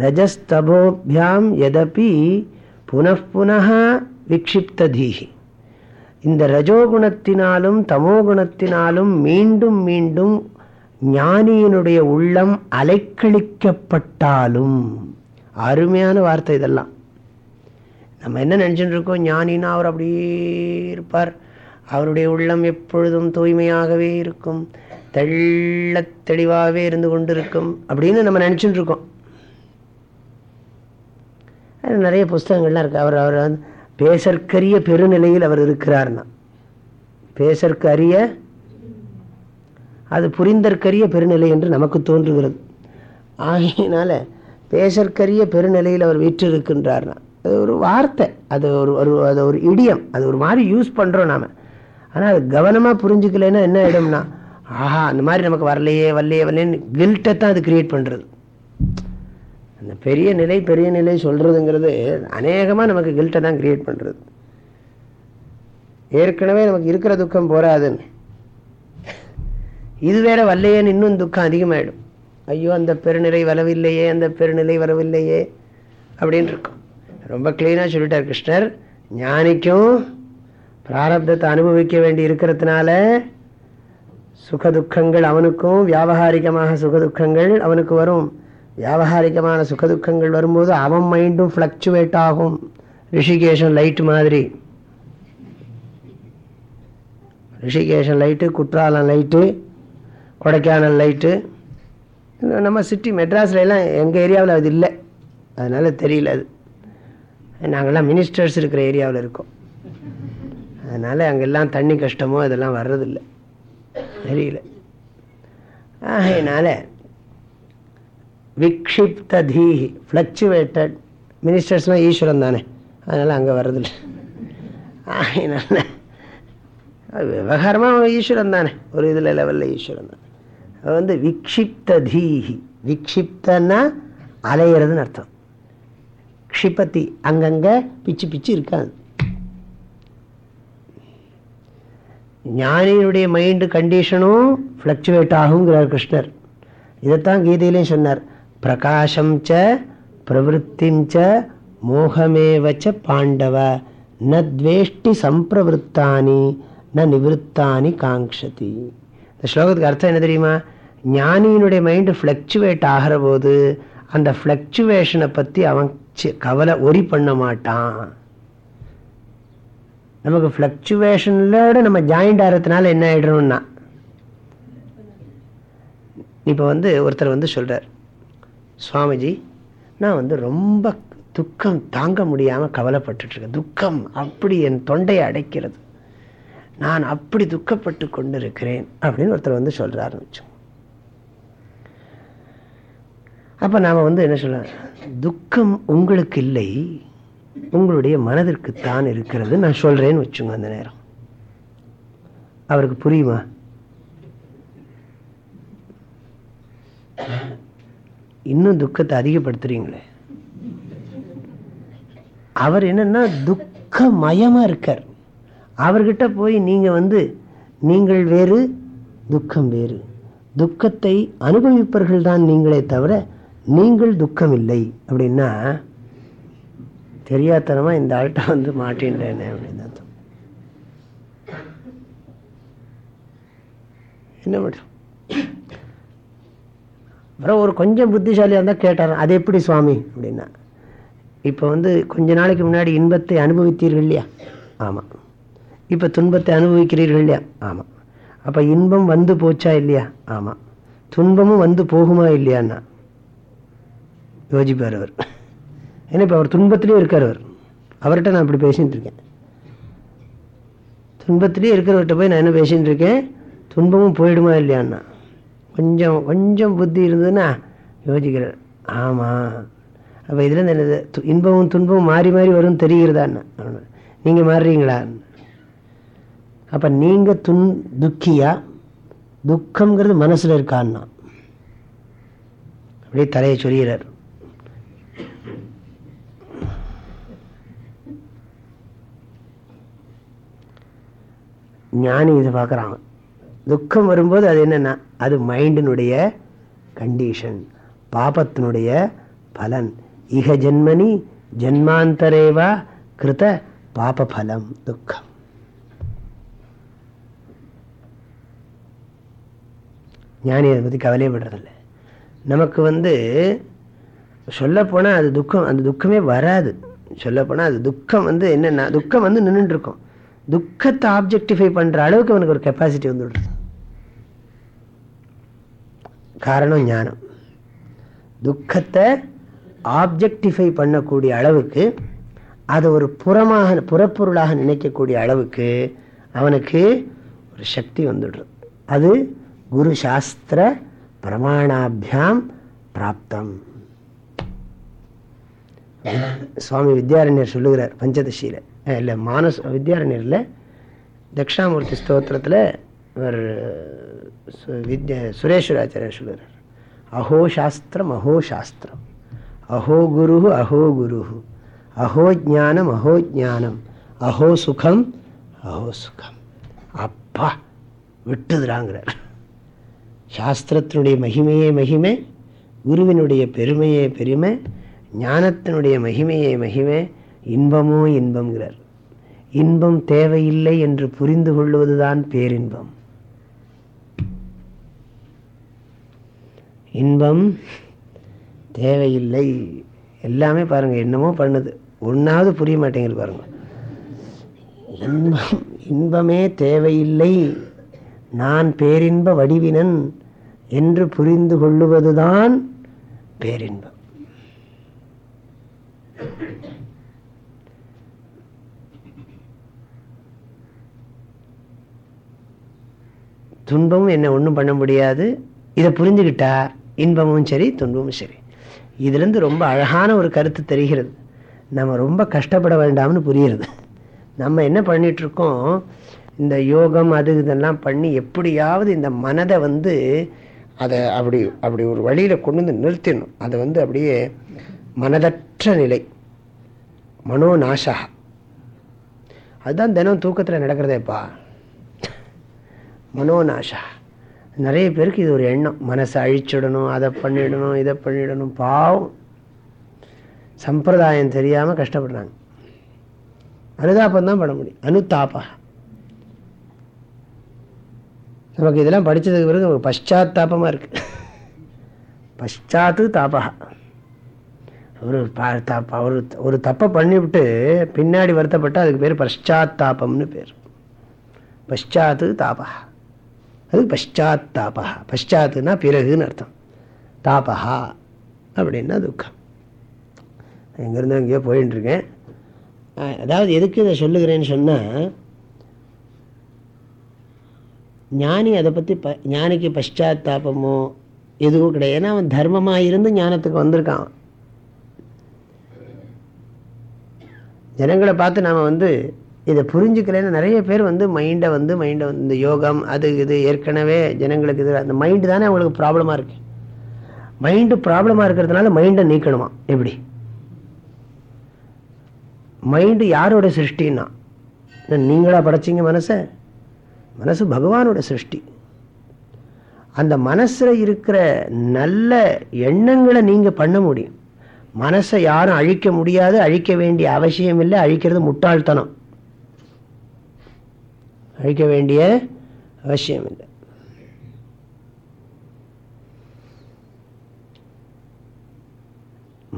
ரஜஸ்தபோபியாம் எதப்பி புனః விக்ஷிப்ததீகி இந்த ரஜோகுணத்தினாலும் தமோகுணத்தினாலும் மீண்டும் மீண்டும் ஞானியினுடைய உள்ளம் அலைக்கழிக்கப்பட்டாலும். அருமையான வார்த்தை இதெல்லாம். நம்ம என்ன நினச்சிட்டு இருக்கோம் ஞானினா அவர் அப்படியே இருப்பார். அவருடைய உள்ளம் எப்பொழுதும் தூய்மையாகவே இருக்கும். தெள்ள தெளிவாகவே இருந்து கொண்டிருக்கும் அப்படின்னு நம்ம நினச்சிட்டு இருக்கோம் நிறைய புஸ்தகங்கள்லாம் இருக்குது அவர் அவர் வந்து பேசற்கரிய பெருநிலையில் அவர் இருக்கிறார்னா. பேசற்கு அறிய அது புரிந்தற்கரிய பெருநிலை என்று நமக்கு தோன்றுகிறது. ஆகையினால பேசற்கரிய பெருநிலையில் அவர் வீற்றிருக்கின்றார்னா. அது ஒரு வார்த்தை அது ஒரு ஒரு அது ஒரு இடியம் அது ஒரு மாதிரி யூஸ் பண்ணுறோம் நாம். ஆனால் அது கவனமாக புரிஞ்சுக்கலைன்னா என்ன ஆகிடும்னா ஆஹா அந்த மாதிரி நமக்கு வரலையே வரலையே வரலையேன்னு கில்ட்டை தான் அது கிரியேட் பண்ணுறது அந்த பெரிய நிலை பெரிய நிலை சொல்கிறதுங்கிறது அநேகமாக நமக்கு கில்ட்டை தான் கிரியேட் பண்ணுறது ஏற்கனவே நமக்கு இருக்கிற துக்கம் போராதுன்னு. இது வேற வரலையேன்னு இன்னும் துக்கம் அதிகமாயிடும். ஐயோ அந்த பெருநிலை வரவில்லையே அந்த பெருநிலை வரவில்லையே அப்படின்னு இருக்கும். ரொம்ப கிளீனாக சொல்லிட்டார் கிருஷ்ணர். ஞானிக்கும் பிராரப்தத்தை அனுபவிக்க வேண்டி இருக்கிறதுனால சுகதுக்கங்கள் அவனுக்கும் வியாபகாரிகமாக சுகதுக்கங்கள் அவனுக்கு வரும். வியாபகாரிகமான சுகதுக்கங்கள் வரும்போது அவன் மைண்டும் ஃப்ளக்சுவேட் ஆகும். ரிஷிகேஷன் லைட்டு மாதிரி. Rishikeshan light Courtallam light Kodaikanal light நம்ம சிட்டி மெட்ராஸில் எல்லாம் எங்கள் ஏரியாவில் அது இல்லை. அதனால தெரியல அது. நாங்கள்லாம் மினிஸ்டர்ஸ் இருக்கிற ஏரியாவில் இருக்கோம். அதனால் அங்கெல்லாம் தண்ணி கஷ்டமோ இதெல்லாம் வர்றதில்லை. தெரியல. ஆகையினால விக்ஷிப்த தீஹி ஃப்ளக்சுவேட்டட் மினிஸ்டர்ஸ்லாம் ஈஸ்வரன் தானே. அதனால் அங்கே வர்றதில்லை. ஆகையினால அது விவகாரமாக ஈஸ்வரன் தானே. ஒரு இதில் லெவலில் ஈஸ்வரன் தான். அது வந்து விக்ஷிப்த தீஹி விக்ஷிப்தன்னா அலையிறதுன்னு அர்த்தம். க்ஷிபத்தி அங்கங்கே பிச்சு பிச்சு இருக்காது ஞானியினுடைய மைண்டு கண்டிஷனும் ஃப்ளக்சுவேட் ஆகுங்கிறார் கிருஷ்ணர். இதைத்தான் கீதையிலையும் சொன்னார். பிரகாஷம் ச பிரவருத்திம் ச மோகமேவச்ச பாண்டவ. ந துவேஷ்டி சம்பிரவருத்தானி ந நிவத்தானி காங்ஷதி இந்த ஸ்லோகத்துக்கு அர்த்தம் என்ன தெரியுமா? ஞானியினுடைய மைண்டு ஃப்ளக்சுவேட் ஆகிற போது அந்த ஃப்ளக்சுவேஷனை பற்றி அவன் கவலை ஒரி பண்ண மாட்டான். நமக்கு ஃப்ளக்சுவேஷனோட நம்ம ஜாயிண்ட் ஆகிறதுனால என்ன ஆகிடணும்னா இப்போ வந்து ஒருத்தர் வந்து சொல்கிறார் சுவாமிஜி நான் வந்து ரொம்ப துக்கம் தாங்க முடியாமல் கவலைப்பட்டுட்ருக்கேன். துக்கம் அப்படி என் தொண்டையை அடைக்கிறது. நான் அப்படி துக்கப்பட்டு கொண்டு இருக்கிறேன் அப்படின்னு ஒருத்தர் வந்து சொல்கிறாருன்னு வச்சோம் அப்போ நாம் வந்து என்ன சொல்ல துக்கம் உங்களுக்கு இல்லை உங்களுடைய மனதிற்குத்தான் இருக்கிறது. நான் சொல்கிறேன்னு வச்சுங்க அந்த நேரம். அவருக்கு புரியுமா? இன்னும் துக்கத்தை அதிகப்படுத்துறீங்களே. அவர் என்னன்னா துக்கமயமாக இருக்கார். அவர்கிட்ட போய் நீங்க வந்து நீங்கள் வேறு துக்கம் வேறு. துக்கத்தை அனுபவிப்பவர்கள் தான் நீங்களே தவிர நீங்கள் துக்கம் இல்லை அப்படின்னா தெரியாதனமாக இந்த ஆள்கிட்ட வந்து மாட்டின்றேனே அப்படின்னு அர்த்தம். என்ன பண்ணும் அப்புறம் ஒரு கொஞ்சம் புத்திசாலியாக இருந்தால் கேட்டார் அது எப்படி சுவாமி? அப்படின்னா இப்போ வந்து கொஞ்ச நாளைக்கு முன்னாடி இன்பத்தை அனுபவித்தீர்கள் இல்லையா? ஆமாம் இப்போ துன்பத்தை அனுபவிக்கிறீர்கள் இல்லையா? ஆமாம் அப்போ இன்பம் வந்து போச்சா இல்லையா? ஆமாம் துன்பமும் வந்து போகுமா இல்லையான்னா யோசிப்பார் அவர். ஏன்னா இப்போ அவர் துன்பத்திலேயே இருக்கார் அவர். அவர்கிட்ட நான் இப்படி பேசிகிட்டு இருக்கேன். துன்பத்திலேயே இருக்கிறவர்கிட்ட போய் நான் என்ன பேசிகிட்டு இருக்கேன்? துன்பமும் போயிடுமா இல்லையான்னா? கொஞ்சம் கொஞ்சம் புத்தி இருந்ததுன்னா யோசிக்கிறார். ஆமாம் அப்போ இதுலேருந்து என்னது? இன்பமும் துன்பமும் மாறி மாறி வரும்னு தெரிகிறதான்னா? நீங்கள் மாறுறீங்களா? அப்போ நீங்கள் துன் துக்கியா? துக்கம்ங்கிறது மனசில் இருக்கான்னா? அப்படியே தலையை சொல்கிறார் ஞானி இதை பார்க்குறாங்க. துக்கம் வரும்போது அது என்னென்னா அது மைண்டினுடைய கண்டிஷன் பாபத்தினுடைய பலன். இக ஜென்மனி ஜென்மாந்தரேவா கிருத பாப பலம் துக்கம். ஞானி அதை பற்றி கவலையப்படுறதில்ல நமக்கு வந்து சொல்லப்போனால் அது துக்கம் அந்த துக்கமே வராது. சொல்லப்போனால் அது துக்கம் வந்து என்னென்னா துக்கம் வந்து நின்றுட்டுருக்கோம் துக்கத்தை ஆப்ஜெக்டிஃபை பண்ணுற அளவுக்கு அவனுக்கு ஒரு கெப்பாசிட்டி வந்துடுது காரணம் ஞானம். துக்கத்தை ஆப்ஜெக்டிஃபை பண்ணக்கூடிய அளவுக்கு அதை ஒரு புறமாக புறப்பொருளாக நினைக்கக்கூடிய அளவுக்கு அவனுக்கு ஒரு சக்தி வந்துடுறது அது குரு சாஸ்திர பிரமாணாபியாம் பிராப்தம். சுவாமி வித்யாரண்யர் சொல்லுகிறார் பஞ்சதசியில். இல்லை மானஸ் வித்யாரண்யரில் தக்ஷாமூர்த்தி ஸ்தோத்திரத்தில் இவர் வித்யா சுரேஸ்வராச்சாரியர் சொல்கிறார் அஹோ சாஸ்திரம் அஹோ சாஸ்திரம். அஹோ குரு அஹோ குரு. அஹோ ஜானம் அஹோ ஜானம் அஹோ சுகம் அஹோ சுகம். அப்பா விட்டுதுறாங்கிறார் சாஸ்திரத்தினுடைய மகிமையே மகிமை குருவினுடைய பெருமையே பெருமை ஞானத்தினுடைய மகிமையே மகிமை இன்பமோ இன்பம்ங்கிறார். இன்பம் தேவையில்லை என்று புரிந்து கொள்வதுதான் பேரின்பம். இன்பம் தேவையில்லை. எல்லாமே பாருங்க என்னமோ பண்ணுது. ஒன்றாவது புரிய மாட்டேங்குது பாருங்க. இன்பம் இன்பமே தேவையில்லை. நான் பேரின்ப வடிவினன் என்று புரிந்து கொள்ளுவதுதான் பேரின்பம். துன்பமும் என்ன ஒன்றும் பண்ண முடியாது. இதை புரிஞ்சுக்கிட்டா இன்பமும் சரி துன்பமும் சரி. இதுலேருந்து ரொம்ப அழகான ஒரு கருத்து தெரிகிறது. நம்ம ரொம்ப கஷ்டப்பட வேண்டாம்னு புரியுறது நம்ம என்ன பண்ணிகிட்ருக்கோம் இந்த யோகம் அது இதெல்லாம் பண்ணி எப்படியாவது இந்த மனதை வந்து அதை அப்படி அப்படி ஒரு வழியில் கொண்டு வந்து நிறுத்திடணும். அதை வந்து அப்படியே மனதற்ற நிலை. மனோநாசா. அதுதான் தினம் தூக்கத்தில் நடக்கிறதேப்பா. மனோநாசா. நிறைய பேருக்கு இது ஒரு எண்ணம். மனசை அழிச்சிடணும் அதை பண்ணிடணும் இதை பண்ணிடணும். பாவம். சம்பிரதாயம் தெரியாமல் கஷ்டப்படுறாங்க. அனுதாபம் தான் பண்ண முடியும். அனுதாபா. நமக்கு இதெல்லாம் படித்ததுக்கு பிறகு நமக்கு பஷாத்தாபமாக இருக்கு. பஷாத்து தாபா. ஒரு ஒரு ஒரு தப்பை பண்ணிவிட்டு பின்னாடி வருத்தப்பட்டால் அதுக்கு பேர் பஷாத்தாபம்னு பேர். பஷாத்து தாபா. அது பஷாத்தாபா பஷாத்துனா பிறகுன்னு அர்த்தம். தாபா அப்படின்னா துக்கம். எங்கேருந்து அங்கேயோ போயின்ட்டுருக்கேன் அதாவது எதுக்கு இதை சொல்லுகிறேன்னு சொன்னால் ஞானி அதை பற்றி ப ஞானிக்கு பஷாத்தாபமோ எதுவும் கிடையாது. ஏன்னா அவன் தர்மமாக இருந்து ஞானத்துக்கு வந்திருக்கான். ஜனங்களை பார்த்து நாம் வந்து இதை புரிஞ்சுக்கலன்னு நிறைய பேர் வந்து மைண்டை வந்து மைண்டை வந்து இந்த யோகம் அது இது ஏற்கனவே ஜனங்களுக்கு இது அந்த மைண்டு தானே அவங்களுக்கு ப்ராப்ளமாக இருக்கு. மைண்டு ப்ராப்ளமாக இருக்கிறதுனால மைண்டை நீக்கணுமா? எப்படி? மைண்டு யாரோட சிருஷ்டின்னா? நீங்களா படைச்சிங்க மனசை? மனசு பகவானோட சிருஷ்டி. அந்த மனசில் இருக்கிற நல்ல எண்ணங்களை நீங்கள் பண்ண முடியும். மனசை யாரும் அழிக்க முடியாது அழிக்க வேண்டிய அவசியம் இல்லை அழிக்கிறது முட்டாள்தனம். அழிக்க வேண்டிய அவசியம் இல்லை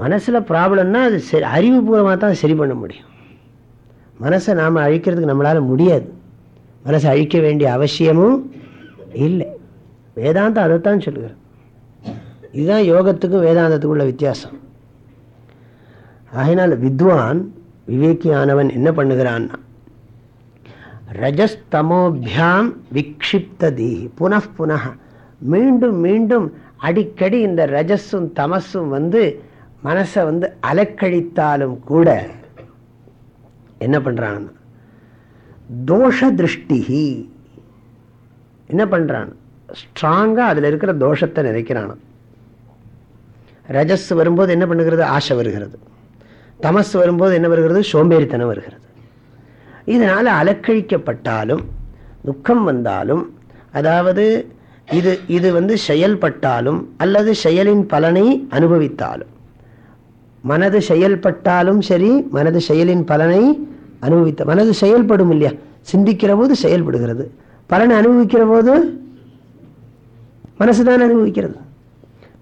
மனசில் ப்ராப்ளம்னா அது சரி அறிவுபூர்வமாக தான் சரி பண்ண முடியும். மனசை நாம் அழிக்கிறதுக்கு நம்மளால் முடியாது. மனசை அழிக்க வேண்டிய அவசியமும் இல்லை. வேதாந்தம் அதைத்தான் சொல்லுகிறேன் இதுதான் யோகத்துக்கும் வேதாந்தத்துக்கும் உள்ள வித்தியாசம். ஆகினால் வித்வான் விவேக்கியானவன் என்ன பண்ணுகிறான்னா ரஜஸ்தமோபியாம் விக்ஷிப்த தீஹி புனః. மீண்டும் மீண்டும் அடிக்கடி இந்த ரஜஸும் தமஸும் வந்து மனசை வந்து அலக்கழித்தாலும் கூட என்ன பண்ணுறான் தோஷ திருஷ்டிகி என்ன பண்றான்? ஸ்ட்ராங்கா அதுல இருக்கிற தோஷத்தை நினைக்கிறான் ரஜஸ் வரும்போது என்ன பண்ணுகிறது? ஆசை வருகிறது. தமஸ் வரும்போது என்ன வருகிறது? சோம்பேறித்தனம் வருகிறது. இதனால் அலக்கழிக்கப்பட்டாலும் துக்கம் வந்தாலும் அதாவது இது இது வந்து செயல்பட்டாலும் அல்லது செயலின் பலனை அனுபவித்தாலும். மனது செயல்பட்டாலும் சரி மனது செயலின் பலனை அனுபவித்த மனது செயல்படும் இல்லையா? சிந்திக்கிற போது செயல்படுகிறது. பலனை அனுபவிக்கிற போது மனசுதான் அனுபவிக்கிறது.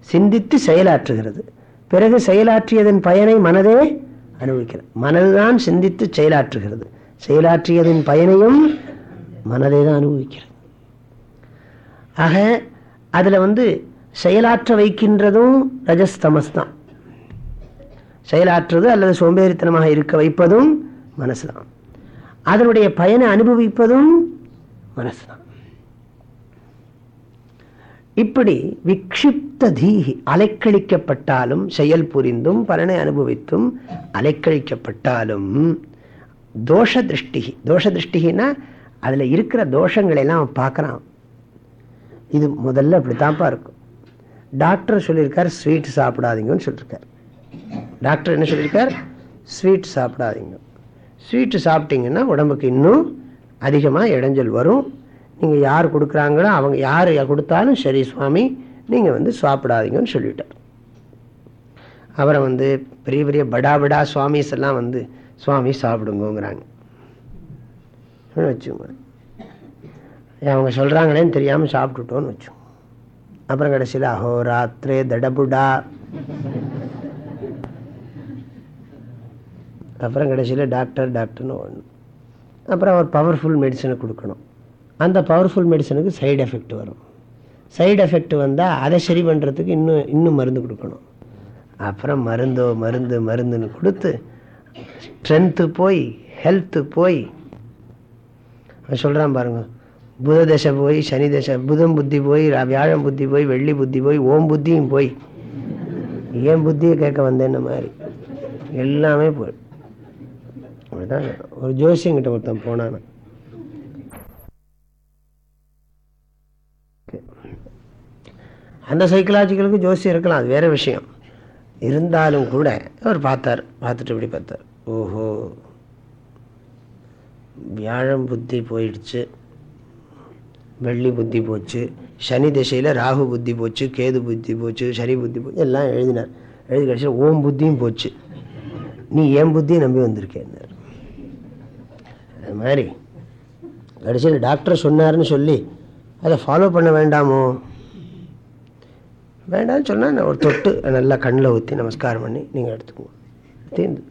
சிந்தித்து செயலாற்றுகிறது. பிறகு செயலாற்றியதன் பயனை மனதே அனுபவிக்கிறது. மனதுதான் சிந்தித்து செயலாற்றுகிறது. செயலாற்றியதின் பயனையும் மனதை தான் அனுபவிக்கிறது. ஆக அதில் வந்து செயலாற்ற வைக்கின்றதும் ரஜஸ்தமஸ் தான் செயலாற்றுவது அல்லது சோம்பேறித்தனமாக இருக்க வைப்பதும் மனசு தான் அதனுடைய பயனை அனுபவிப்பதும் மனசு தான் இப்படி விக்ஷிப்த தீகி அலைக்கழிக்கப்பட்டாலும் செயல் புரிந்தும் பலனை அனுபவித்தும் அலைக்கழிக்கப்பட்டாலும் தோஷ திருஷ்டி தோஷ திருஷ்டினா அதில் இருக்கிற தோஷங்களெல்லாம் அவன் பார்க்குறான். இது முதல்ல அப்படித்தான்ப்பா இருக்கும். டாக்டர் சொல்லியிருக்கார் ஸ்வீட் சாப்பிடாதீங்கன்னு சொல்லியிருக்கார். டாக்டர் என்ன சொல்லியிருக்கார்? ஸ்வீட் சாப்பிடாதீங்க. ஸ்வீட்டு சாப்பிட்டீங்கன்னா உடம்புக்கு இன்னும் அதிகமாக இடைஞ்சல் வரும். நீங்கள் யார் கொடுக்குறாங்களோ அவங்க யார் கொடுத்தாலும் சரி சுவாமி நீங்கள் வந்து சாப்பிடாதீங்கன்னு சொல்லிட்டார். அவரை வந்து பெரிய பெரிய படா படா சுவாமிஸ் எல்லாம் வந்து சுவாமி சாப்பிடுங்கோங்கிறாங்க. வச்சுக்கோங்க. அவங்க சொல்கிறாங்களேன்னு தெரியாமல் சாப்பிட்டுட்டோன்னு வச்சோம் அப்புறம் கடைசியில் அஹோராத்திரே தடபுடா. அப்புறம் கடைசியில் டாக்டர் டாக்டர்னு ஒன்று அப்புறம் அவர் பவர்ஃபுல் மெடிசனை கொடுக்கணும். அந்த பவர்ஃபுல் மெடிசனுக்கு சைடு எஃபெக்ட் வரும். சைடு எஃபெக்ட் வந்தால் அதை சரி பண்ணுறதுக்கு இன்னும் இன்னும் மருந்து கொடுக்கணும். அப்புறம் மருந்தோ மருந்து மருந்துன்னு கொடுத்து ஸ்ட்ரென்த்து போய் ஹெல்த்து போய். சொல்கிறான் பாருங்க. புத தசை போய் சனி தசை புதம் புத்தி போய் வியாழம் புத்தி போய் வெள்ளி புத்தி போய் ஓம் புத்தியும் போய். ஏன் புத்தியை கேட்க வந்தேன்ன மாதிரி. எல்லாமே போய். அப்படிதான் ஒரு ஜோசியங்கிட்ட ஒருத்தன் போனான். அந்த சைக்கலாஜிக்கலுக்கு ஜோசியம் இருக்கலாம் அது வேற விஷயம். இருந்தாலும் கூட அவர் பார்த்தார் பார்த்துட்டு இப்படி பார்த்தார். ஓஹோ. வியாழம் புத்தி போயிடுச்சு. வெள்ளி புத்தி போச்சு. சனி திசையில் ராகு புத்தி போச்சு கேது புத்தி போச்சு சனி புத்தி போச்சு எல்லாம் எழுதினார். எழுதி கடைசியில் ஓம் புத்தியும் போச்சு. நீ ஏன் புத்தியும் நம்பி வந்திருக்கேன் அது மாதிரி கடைசியில் டாக்டர் சொன்னார்னு சொல்லி அதை ஃபாலோ பண்ண வேண்டாமோ? வேண்டாம்னு சொன்னால் ஒரு தொட்டு நல்லா கண்ணில் ஊற்றி நமஸ்காரம் பண்ணி நீங்கள் எடுத்துக்குவோம் தீர்ந்து.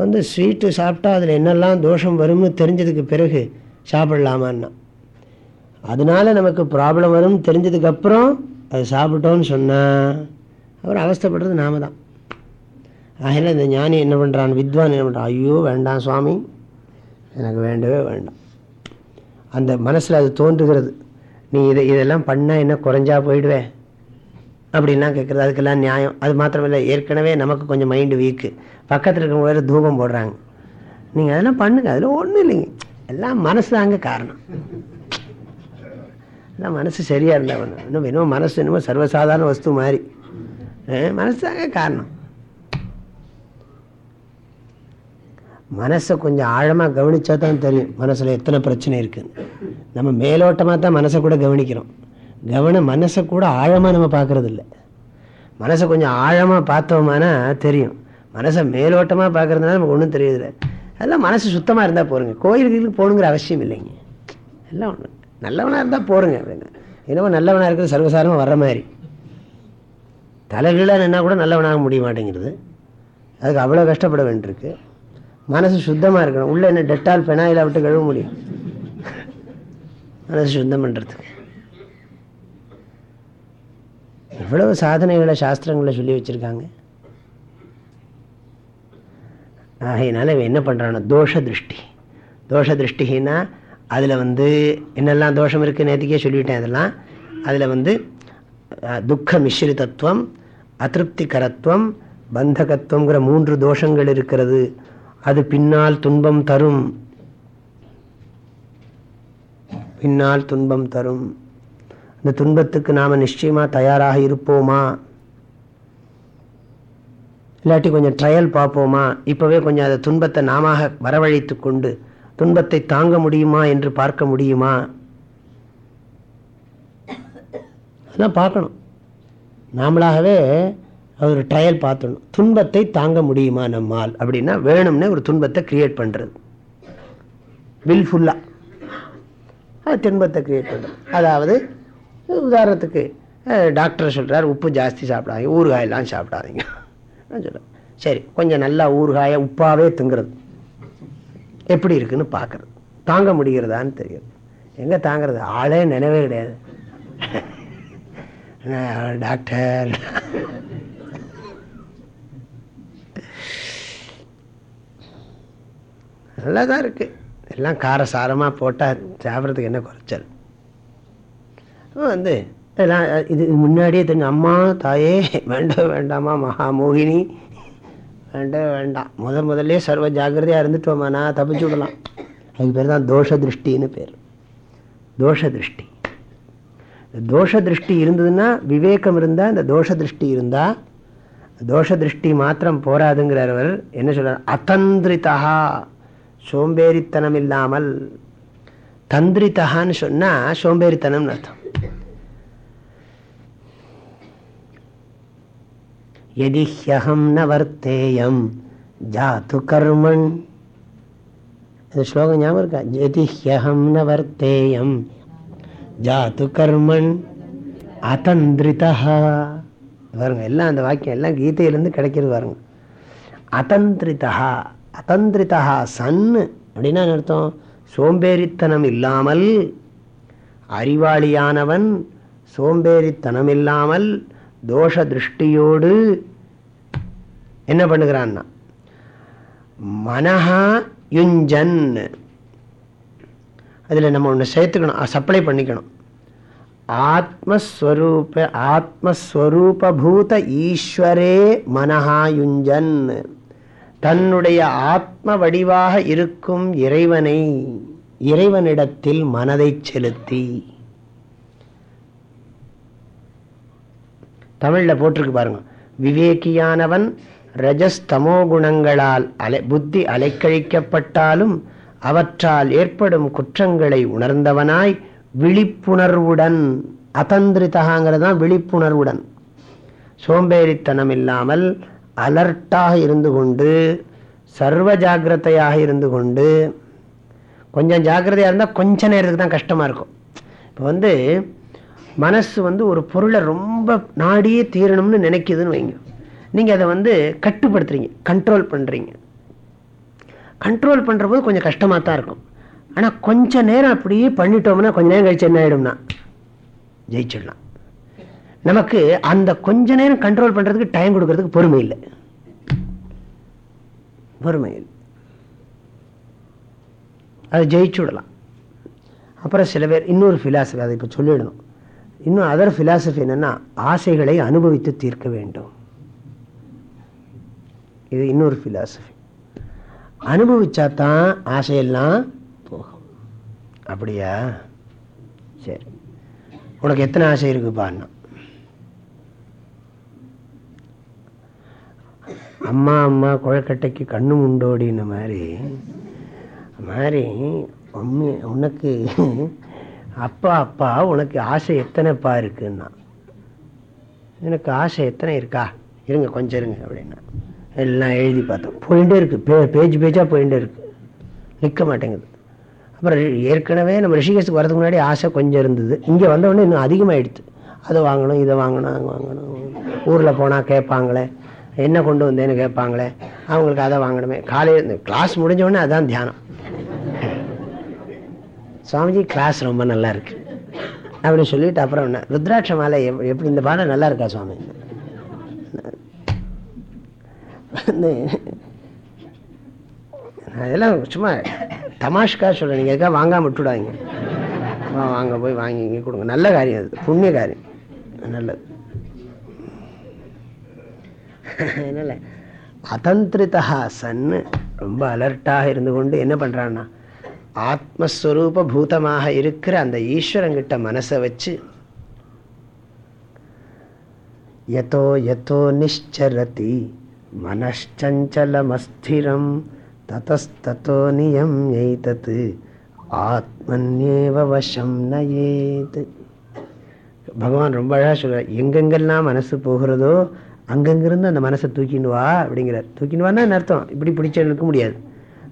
வந்து ஸ்வீட்டு சாப்பிட்டா அதில் என்னெல்லாம் தோஷம் வரும்னு தெரிஞ்சதுக்கு பிறகு சாப்பிட்லாமான்னா. அதனால நமக்கு ப்ராப்ளம் வரும்னு தெரிஞ்சதுக்கப்புறம் அது சாப்பிட்டோன்னு சொன்னால் அப்புறம் அவஸ்தப்படுறது நாம தான். ஆகல இந்த ஞானி என்ன பண்ணுறான் வித்வான் என்ன பண்ணுறான் ஐயோ வேண்டாம் சுவாமி எனக்கு வேண்டவே வேண்டாம். அந்த மனசில் அது தோன்றுகிறது. நீ இதை இதெல்லாம் பண்ணால் என்ன குறைஞ்சா போயிடுவேன் அப்படின்லாம் கேட்குறது அதுக்கெல்லாம் நியாயம். அது மாத்திரமில்லை ஏற்கனவே நமக்கு கொஞ்சம் மைண்டு வீக்கு பக்கத்தில் இருக்கிறவங்க வேறு தூபம் போடுறாங்க. நீங்கள் அதெல்லாம் பண்ணுங்க அதில் ஒன்றும் இல்லைங்க. எல்லாம் மனசு தாங்க காரணம். எல்லாம் மனசு சரியாக இருந்தால் ஒன்று இன்னும் இன்னும் மனசு என்னமோ சர்வசாதாரண வஸ்து மாதிரி. மனசு தாங்க காரணம். மனசை கொஞ்சம் ஆழமாக கவனித்தா தான் தெரியும் மனசில் எத்தனை பிரச்சனை இருக்குன்னு. நம்ம மேலோட்டமாக தான் மனசை கூட கவனிக்கிறோம். கவனம் மனசை கூட ஆழமாக நம்ம பார்க்கறது இல்லை மனசை கொஞ்சம் ஆழமாக பார்த்தோமானா தெரியும். மனசை மேலோட்டமாக பார்க்கறதுனால நமக்கு ஒன்றும் தெரியுதில்ல. அதெல்லாம் மனசு சுத்தமாக இருந்தால் போருங்க. கோயிலுக்கு போகணுங்கிற அவசியம் இல்லைங்க. எல்லாம் ஒன்று நல்லவனாக இருந்தால் போருங்க அப்படின்னு என்னமோ நல்லவனாக இருக்கிறது சர்வசாரமாக வர்ற மாதிரி. தலைகீழாக நின்னா கூட நல்லவனாக முடிய மாட்டேங்கிறது. அதுக்கு அவ்வளோ கஷ்டப்பட வேண்டியிருக்கு. மனசு சுத்தமாக இருக்கணும். உள்ளே என்ன டெட்டால் பெனாயில் விட்டு கழுவ முடியும். மனசு சுத்தம் பண்ணுறதுக்கு எவ்வளவு சாதனைகளை சாஸ்திரங்களை சொல்லி வச்சுருக்காங்க? ஆகையினால இவன் என்ன பண்ணுறான்னா தோஷ திருஷ்டி தோஷ திருஷ்டின்னா அதில் வந்து என்னெல்லாம் தோஷம் இருக்குது நேற்றுக்கே சொல்லிவிட்டேன் அதெல்லாம். அதில் வந்து துக்க மிஸ்ரிதத்துவம் அதிருப்திகரத்துவம் பந்தகத்துவங்கிற மூன்று தோஷங்கள் இருக்கிறது. அது பின்னால் துன்பம் தரும். பின்னால் துன்பம் தரும். இந்த துன்பத்துக்கு நாம் நிச்சயமாக தயாராக இருப்போமா? இல்லாட்டி கொஞ்சம் ட்ரையல் பார்ப்போமா? இப்போவே கொஞ்சம் அதை துன்பத்தை நாம வரவழைத்து கொண்டு துன்பத்தை தாங்க முடியுமா என்று பார்க்க முடியுமா? அதெல்லாம் பார்க்கணும். நாமளாகவே ஒரு ட்ரையல் பார்த்தணும் துன்பத்தை தாங்க முடியுமா நம்மால்? அப்படின்னா வேணும்னே ஒரு துன்பத்தை கிரியேட் பண்ணுறது வில்ஃபுல்லாக அது துன்பத்தை கிரியேட் பண்ணுறது அதாவது உதாரணத்துக்கு டாக்டர் சொல்கிறார் உப்பு ஜாஸ்தி சாப்பிடாதீங்க ஊறுகாயெல்லாம் சாப்பிடாதீங்க. சொல்கிறேன் சரி கொஞ்சம் நல்லா ஊறுகாயை உப்பாகவே திங்குறது. எப்படி இருக்குன்னு பார்க்குறது. தாங்க முடிகிறதான்னு தெரியும் எங்கே தாங்கிறது? ஆளே நினைவே கிடையாது. டாக்டர். நல்லா தான் இருக்குது எல்லாம் காரசாரமாக போட்டால் சாப்பிட்றதுக்கு என்ன குறைச்சல்? வந்து. எல்லாம் இது முன்னாடியே தெரிஞ்ச அம்மா தாயே வேண்டாம் வேண்டாமா மகாமோகினி. வேண்டாம் வேண்டாம் முதல் முதல்ல சர்வ ஜாகிரதையாக இருந்துட்டோமானா தப்பிச்சு விடலாம். அதுக்கு பேர் தான் தோஷ திருஷ்டின்னு பேர். தோஷ திருஷ்டி தோஷ திருஷ்டி இருந்ததுன்னா விவேகம் இருந்தால் இந்த தோஷ திருஷ்டி இருந்தால் தோஷ திருஷ்டி மாத்திரம் போராதுங்கிறவர் என்ன சொல்கிறார் அத்தந்திரிதா சோம்பேறித்தனம் இல்லாமல் தந்திரித்தகான்னு சொன்னால் சோம்பேறித்தனம்னு அர்த்தம். எதிஹ்யகம் ந வர்த்தேயம் ஜாத்து கர்மன் இந்த ஸ்லோகம் ஞாபகம் இருக்கா எதிஹ்யகம் ந வர்த்தேயம் ஜாத்து கர்மன் அதந்திரிதா பாருங்க எல்லாம் அந்த வாக்கியம் எல்லாம் கீதையிலேருந்து கிடைக்கிறது பாருங்க அதந்திரிதா அதந்திரிதா சன் அப்படின்னா அர்த்தம் சோம்பேறித்தனம் இல்லாமல் அறிவாளியானவன் சோம்பேறித்தனம் இல்லாமல் தோஷ திருஷ்டியோடு என்ன பண்ணுகிறான்னா மனஹா யுஞ்சன். அதில் நம்ம ஒன்று சேர்த்துக்கணும் சப்ளை பண்ணிக்கணும். ஆத்மஸ்வரூப ஆத்மஸ்வரூபூத ஈஸ்வரே மனஹா யுஞ்சன். தன்னுடைய ஆத்ம வடிவாக இருக்கும் இறைவனை இறைவனிடத்தில் மனதை செலுத்தி. தமிழில் போட்டிருக்கு பாருங்க விவேக்கியானவன் ரஜஸ்தமோ குணங்களால் அலை புத்தி அலைக்கழிக்கப்பட்டாலும் அவற்றால் ஏற்படும் குற்றங்களை உணர்ந்தவனாய் விழிப்புணர்வுடன் அதந்திரிதகாங்கிறது தான் விழிப்புணர்வுடன். சோம்பேறித்தனம் இல்லாமல் அலர்ட்டாக இருந்து கொண்டு சர்வ ஜாகிரதையாக இருந்து கொண்டு கொஞ்சம் ஜாக்கிரதையாக இருந்தால் கொஞ்ச நேரத்துக்கு தான் கஷ்டமாக இருக்கும். இப்போ வந்து மனசு வந்து ஒரு பொருளை ரொம்ப நாடியே தீரணும்னு நினைக்கிதுன்னு வைங்க. நீங்கள் அதை வந்து கட்டுப்படுத்துறீங்க கண்ட்ரோல் பண்ணுறீங்க கண்ட்ரோல் பண்ணுற போது கொஞ்சம் கஷ்டமாக தான் இருக்கும். ஆனால் கொஞ்சம் நேரம் அப்படியே பண்ணிட்டோம்னா கொஞ்ச நேரம் கழிச்சு என்ன ஆகிடும்னா ஜெயிச்சிடலாம். நமக்கு அந்த கொஞ்ச நேரம் கண்ட்ரோல் பண்ணுறதுக்கு டைம் கொடுக்கறதுக்கு பொறுமை இல்லை. பொறுமை இல்லை. அதை ஜெயிச்சு விடலாம். அப்புறம் சில பேர் இன்னொரு ஃபிலாசபி அதை இப்போ சொல்லிடணும். இன்னும் அதர் ஃபிலாசபி என்னென்னா ஆசைகளை அனுபவித்து தீர்க்க வேண்டும். இது இன்னொரு ஃபிலாசபி அனுபவிச்சா தான் ஆசையெல்லாம் போகும். அப்படியா? சரி. உனக்கு எத்தனை ஆசை இருக்குப்பான்னா அம்மா அம்மா குழக்கட்டைக்கு கண்ணு உண்டோடின மாதிரி மாதிரி உண்மை உனக்கு அப்பா அப்பா உனக்கு ஆசை எத்தனைப்பா இருக்குன்னா. எனக்கு ஆசை எத்தனை இருக்கா? இருங்க கொஞ்சம் இருங்க அப்படின்னா. எல்லாம் எழுதி பார்த்தோம். போயிட்டே இருக்குது பே பேஜ் பேஜாக போயிட்டே இருக்குது நிற்க மாட்டேங்குது. அப்புறம் ஏற்கனவே நம்ம ரிஷிகேஷுக்கு வரதுக்கு முன்னாடி ஆசை கொஞ்சம் இருந்தது. இங்கே வந்தவொடனே இன்னும் அதிகமாகிடுது அதை வாங்கணும் இதை வாங்கணும் அங்கே வாங்கணும். ஊரில் போனால் கேட்பாங்களே. என்ன கொண்டு வந்தேன்னு கேட்பாங்களே. அவங்களுக்கு அதை வாங்கணுமே. காலையில் கிளாஸ் முடிஞ்ச அதான் தியானம். சுவாமிஜி கிளாஸ் ரொம்ப நல்லா இருக்கு. அப்படின்னு சொல்லிட்டு அப்புறம் என்ன? ருத்ராட்ச மாலை எப்படி இந்த பாடம் நல்லா இருக்கா சுவாமி? அதெல்லாம் சும்மா தமாஷ்கா சொல்கிறேன் நீங்கள் எதுக்காக வாங்காமல் விட்டுடாங்க வாங்க போய் வாங்கி இங்கே கொடுங்க. நல்ல காரியம் அது. புண்ணிய காரியம். நல்லது. அதனால் அதந்திரிதா சன்னு ரொம்ப அலர்ட்டாக இருந்து கொண்டு என்ன பண்ணுறான்னா ஆத்மஸ்வரூப பூதமாக இருக்கிற அந்த ஈஸ்வரங்கிட்ட மனசை வச்சு எதோ எதோ நிச்சரதி மனச்சஞ்சலமஸ்திரம் ததஸ்தோ நியம் எய்தத்து ஆத்மன்யேவ வசம் நயேத். பகவான் ரொம்ப அழகாக சொல்கிறார் எங்கெங்கெல்லாம் மனசு போகிறதோ அங்கங்கிருந்து அந்த மனசை தூக்கின்னு வா அப்படிங்கிறார். தூக்கின்னு வான்னா அர்த்தம்? இப்படி பிடிச்ச இருக்க முடியாது.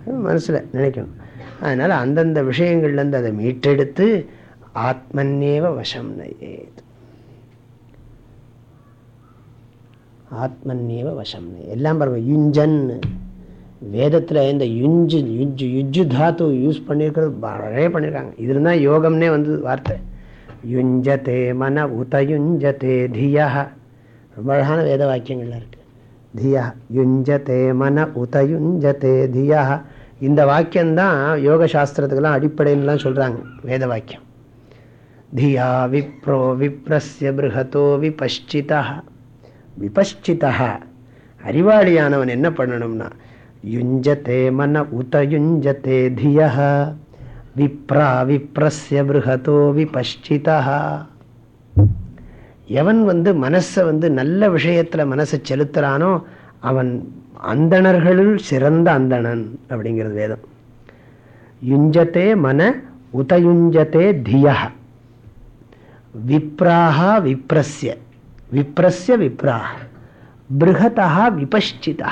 மனசில் நினைக்கணும். அதனால் அந்தந்த விஷயங்கள்லேருந்து அதை மீட்டெடுத்து ஆத்மன்னேவ வசம் நயேத். ஆத்மன்யேவ வசம்னு. எல்லாம் பாருங்க யுஞ்சன் வேதத்தில் இந்த யுஞ்சு யுஜ்ஜு யுஜ்ஜு தாத்து யூஸ் பண்ணியிருக்கிறது நிறைய பண்ணியிருக்காங்க இதில் தான் யோகம்னே வந்து வார்த்தை. யுஞ்சதே மன உதயுஞ்சதே தியா. ரொம்ப அழகான வேத வாக்கியங்கள்லாம் இருக்குது தியா. யுஞ்சதே மன உதயுஞ்சதே தியா. இந்த வாக்கியம்தான் யோக சாஸ்திரத்துக்கெல்லாம் அடிப்படைன்னுலாம் சொல்கிறாங்க வேத வாக்கியம். தியா விப்ரோ விப்ரஸ்ய பிருகதோ விபஷ்சிதா விபஷ்சிதா அறிவாளியானவன் என்ன பண்ணணும்னா யுஞ்சத்தே மன உத யுஞ்சத்தே தியா விப்ரா விப்ரஸ்ய பிருகதோ விபஷ்சிதா எவன் வந்து மனசை வந்து நல்ல விஷயத்தில் மனசை செலுத்துகிறானோ அவன் அந்தணர்களுள் சிறந்த அந்தணன் அப்படிங்கிறது வேதம். யுஞ்சத்தே மன உதயுஞ்சதே தியா விப்ராஹா விப்ரஸ்ய. விப்ரஸ்ய விப்ரா பிருகதா விபஷ்சிதா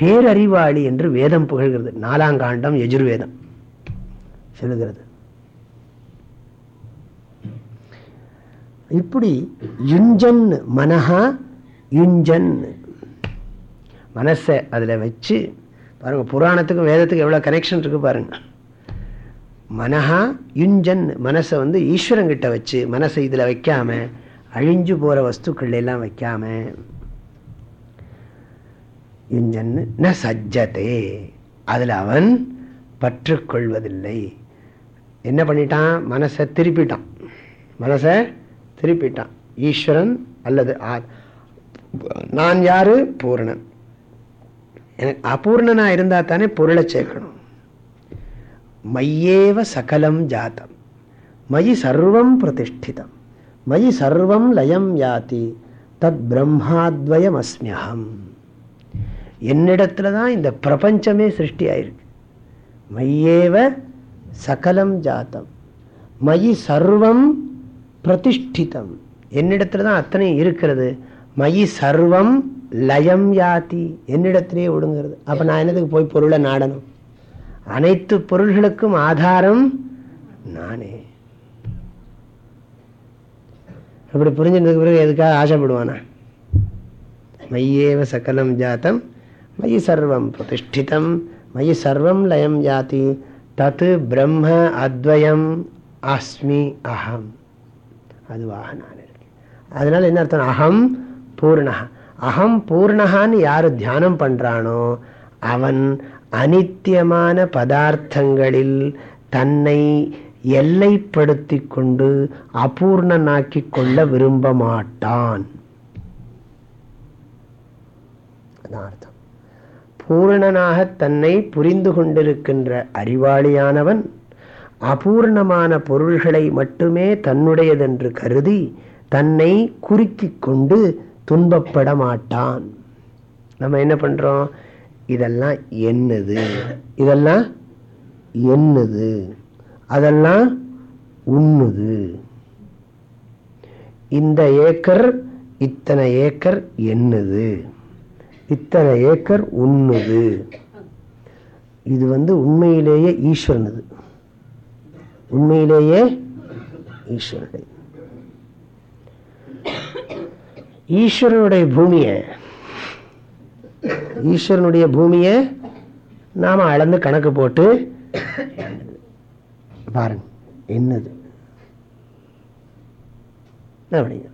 பேரறிவாளி என்று வேதம் புகழ்கிறது. நாலாங்காண்டம் எஜுர்வேதம் சொல்லுகிறது. இப்படி யுஞ்சன் மனஹா யுஞ்சன். மனசை அதில் வச்சு பாருங்க புராணத்துக்கும் வேதத்துக்கும் எவ்வளோ கனெக்ஷன் இருக்கு பாருங்க. மனஹா யுஞ்சன் மனசை வந்து ஈஸ்வரங்கிட்ட வச்சு மனசை இதில் வைக்காம அழிஞ்சு போகிற வஸ்துக்கள் எல்லாம் வைக்காம யுஞ்சன்னு ந சஜ்ஜதே. அதில் அவன் பற்றுக்கொள்வதில்லை என்ன பண்ணிட்டான்? மனசை திருப்பிட்டான். மனசை திருப்பிட்டான். ஈஸ்வரன் அல்லது நான் யாரு? பூரணன். எனக்கு அபூர்ணனாக இருந்தால் தானே பொருளை சேர்க்கணும். மையேவ சகலம் ஜாத்தம். மயி சர்வம் பிரதிஷ்டிதம். மயி சர்வம் லயம் யாதி தத் பிரம்மாத்வயம் அஸ்மியகம் என்னிடத்துல தான் இந்த பிரபஞ்சமே சிருஷ்டி ஆயிருக்கு மையேவ சகலம் ஜாத்தம். மயி சர்வம் பிரதிஷ்டிதம். என்னிடத்துல தான் அத்தனை இருக்கிறது. மயி சர்வம் லயம் யாத்தி என்னிடத்திலே ஒடுங்கிறது. அப்போ நான் என்னதுக்கு போய் பொருளை நாடணும்? அனைத்து பொருள்களுக்கும் ஆதாரம் நானே. அப்படி புரிஞ்சுனதுக்கு பிறகு எதுக்காக ஆசைப்படுவானா? மையேவ சகலம் ஜாத்தம் மயி சர்வம் பிரதிஷ்டிதம் மயி சர்வம் லயம் ஜாதி தத்து பிரம்ம அத்வயம் அஸ்மி அகம் அதுவாக நான் இருக்கேன் அதனால என்ன அர்த்தம் அகம் பூர்ணகா அகம் பூர்ணகான்னு யார் தியானம் பண்ணுறானோ அவன் அனித்தியமான பதார்த்தங்களில் தன்னை எல்லைப்படுத்தி கொண்டு அபூர்ணனாக்கி கொள்ள விரும்ப மாட்டான் அர்த்தம். பூரணனாக தன்னை புரிந்து கொண்டிருக்கின்ற அறிவாளியானவன் அபூர்ணமான பொருள்களை மட்டுமே தன்னுடையதென்று கருதி தன்னை குறுக்கிக் கொண்டு துன்பப்பட மாட்டான் நம்ம என்ன பண்றோம்? இதெல்லாம் என்னது? இதெல்லாம் என்னது? அதெல்லாம் உண்ணுது. இந்த ஏக்கர் இத்தனை ஏக்கர் என்னது? இத்தனை ஏக்கர் உண்ணுது. இது வந்து உண்மையிலேயே ஈஸ்வரனது. உண்மையிலேயே ஈஸ்வரனுடைய ஈஸ்வரனுடைய பூமியை ஈஸ்வரனுடைய பூமியை நாம அளந்து கணக்கு போட்டு பாருங்க என்னது? அப்படிங்க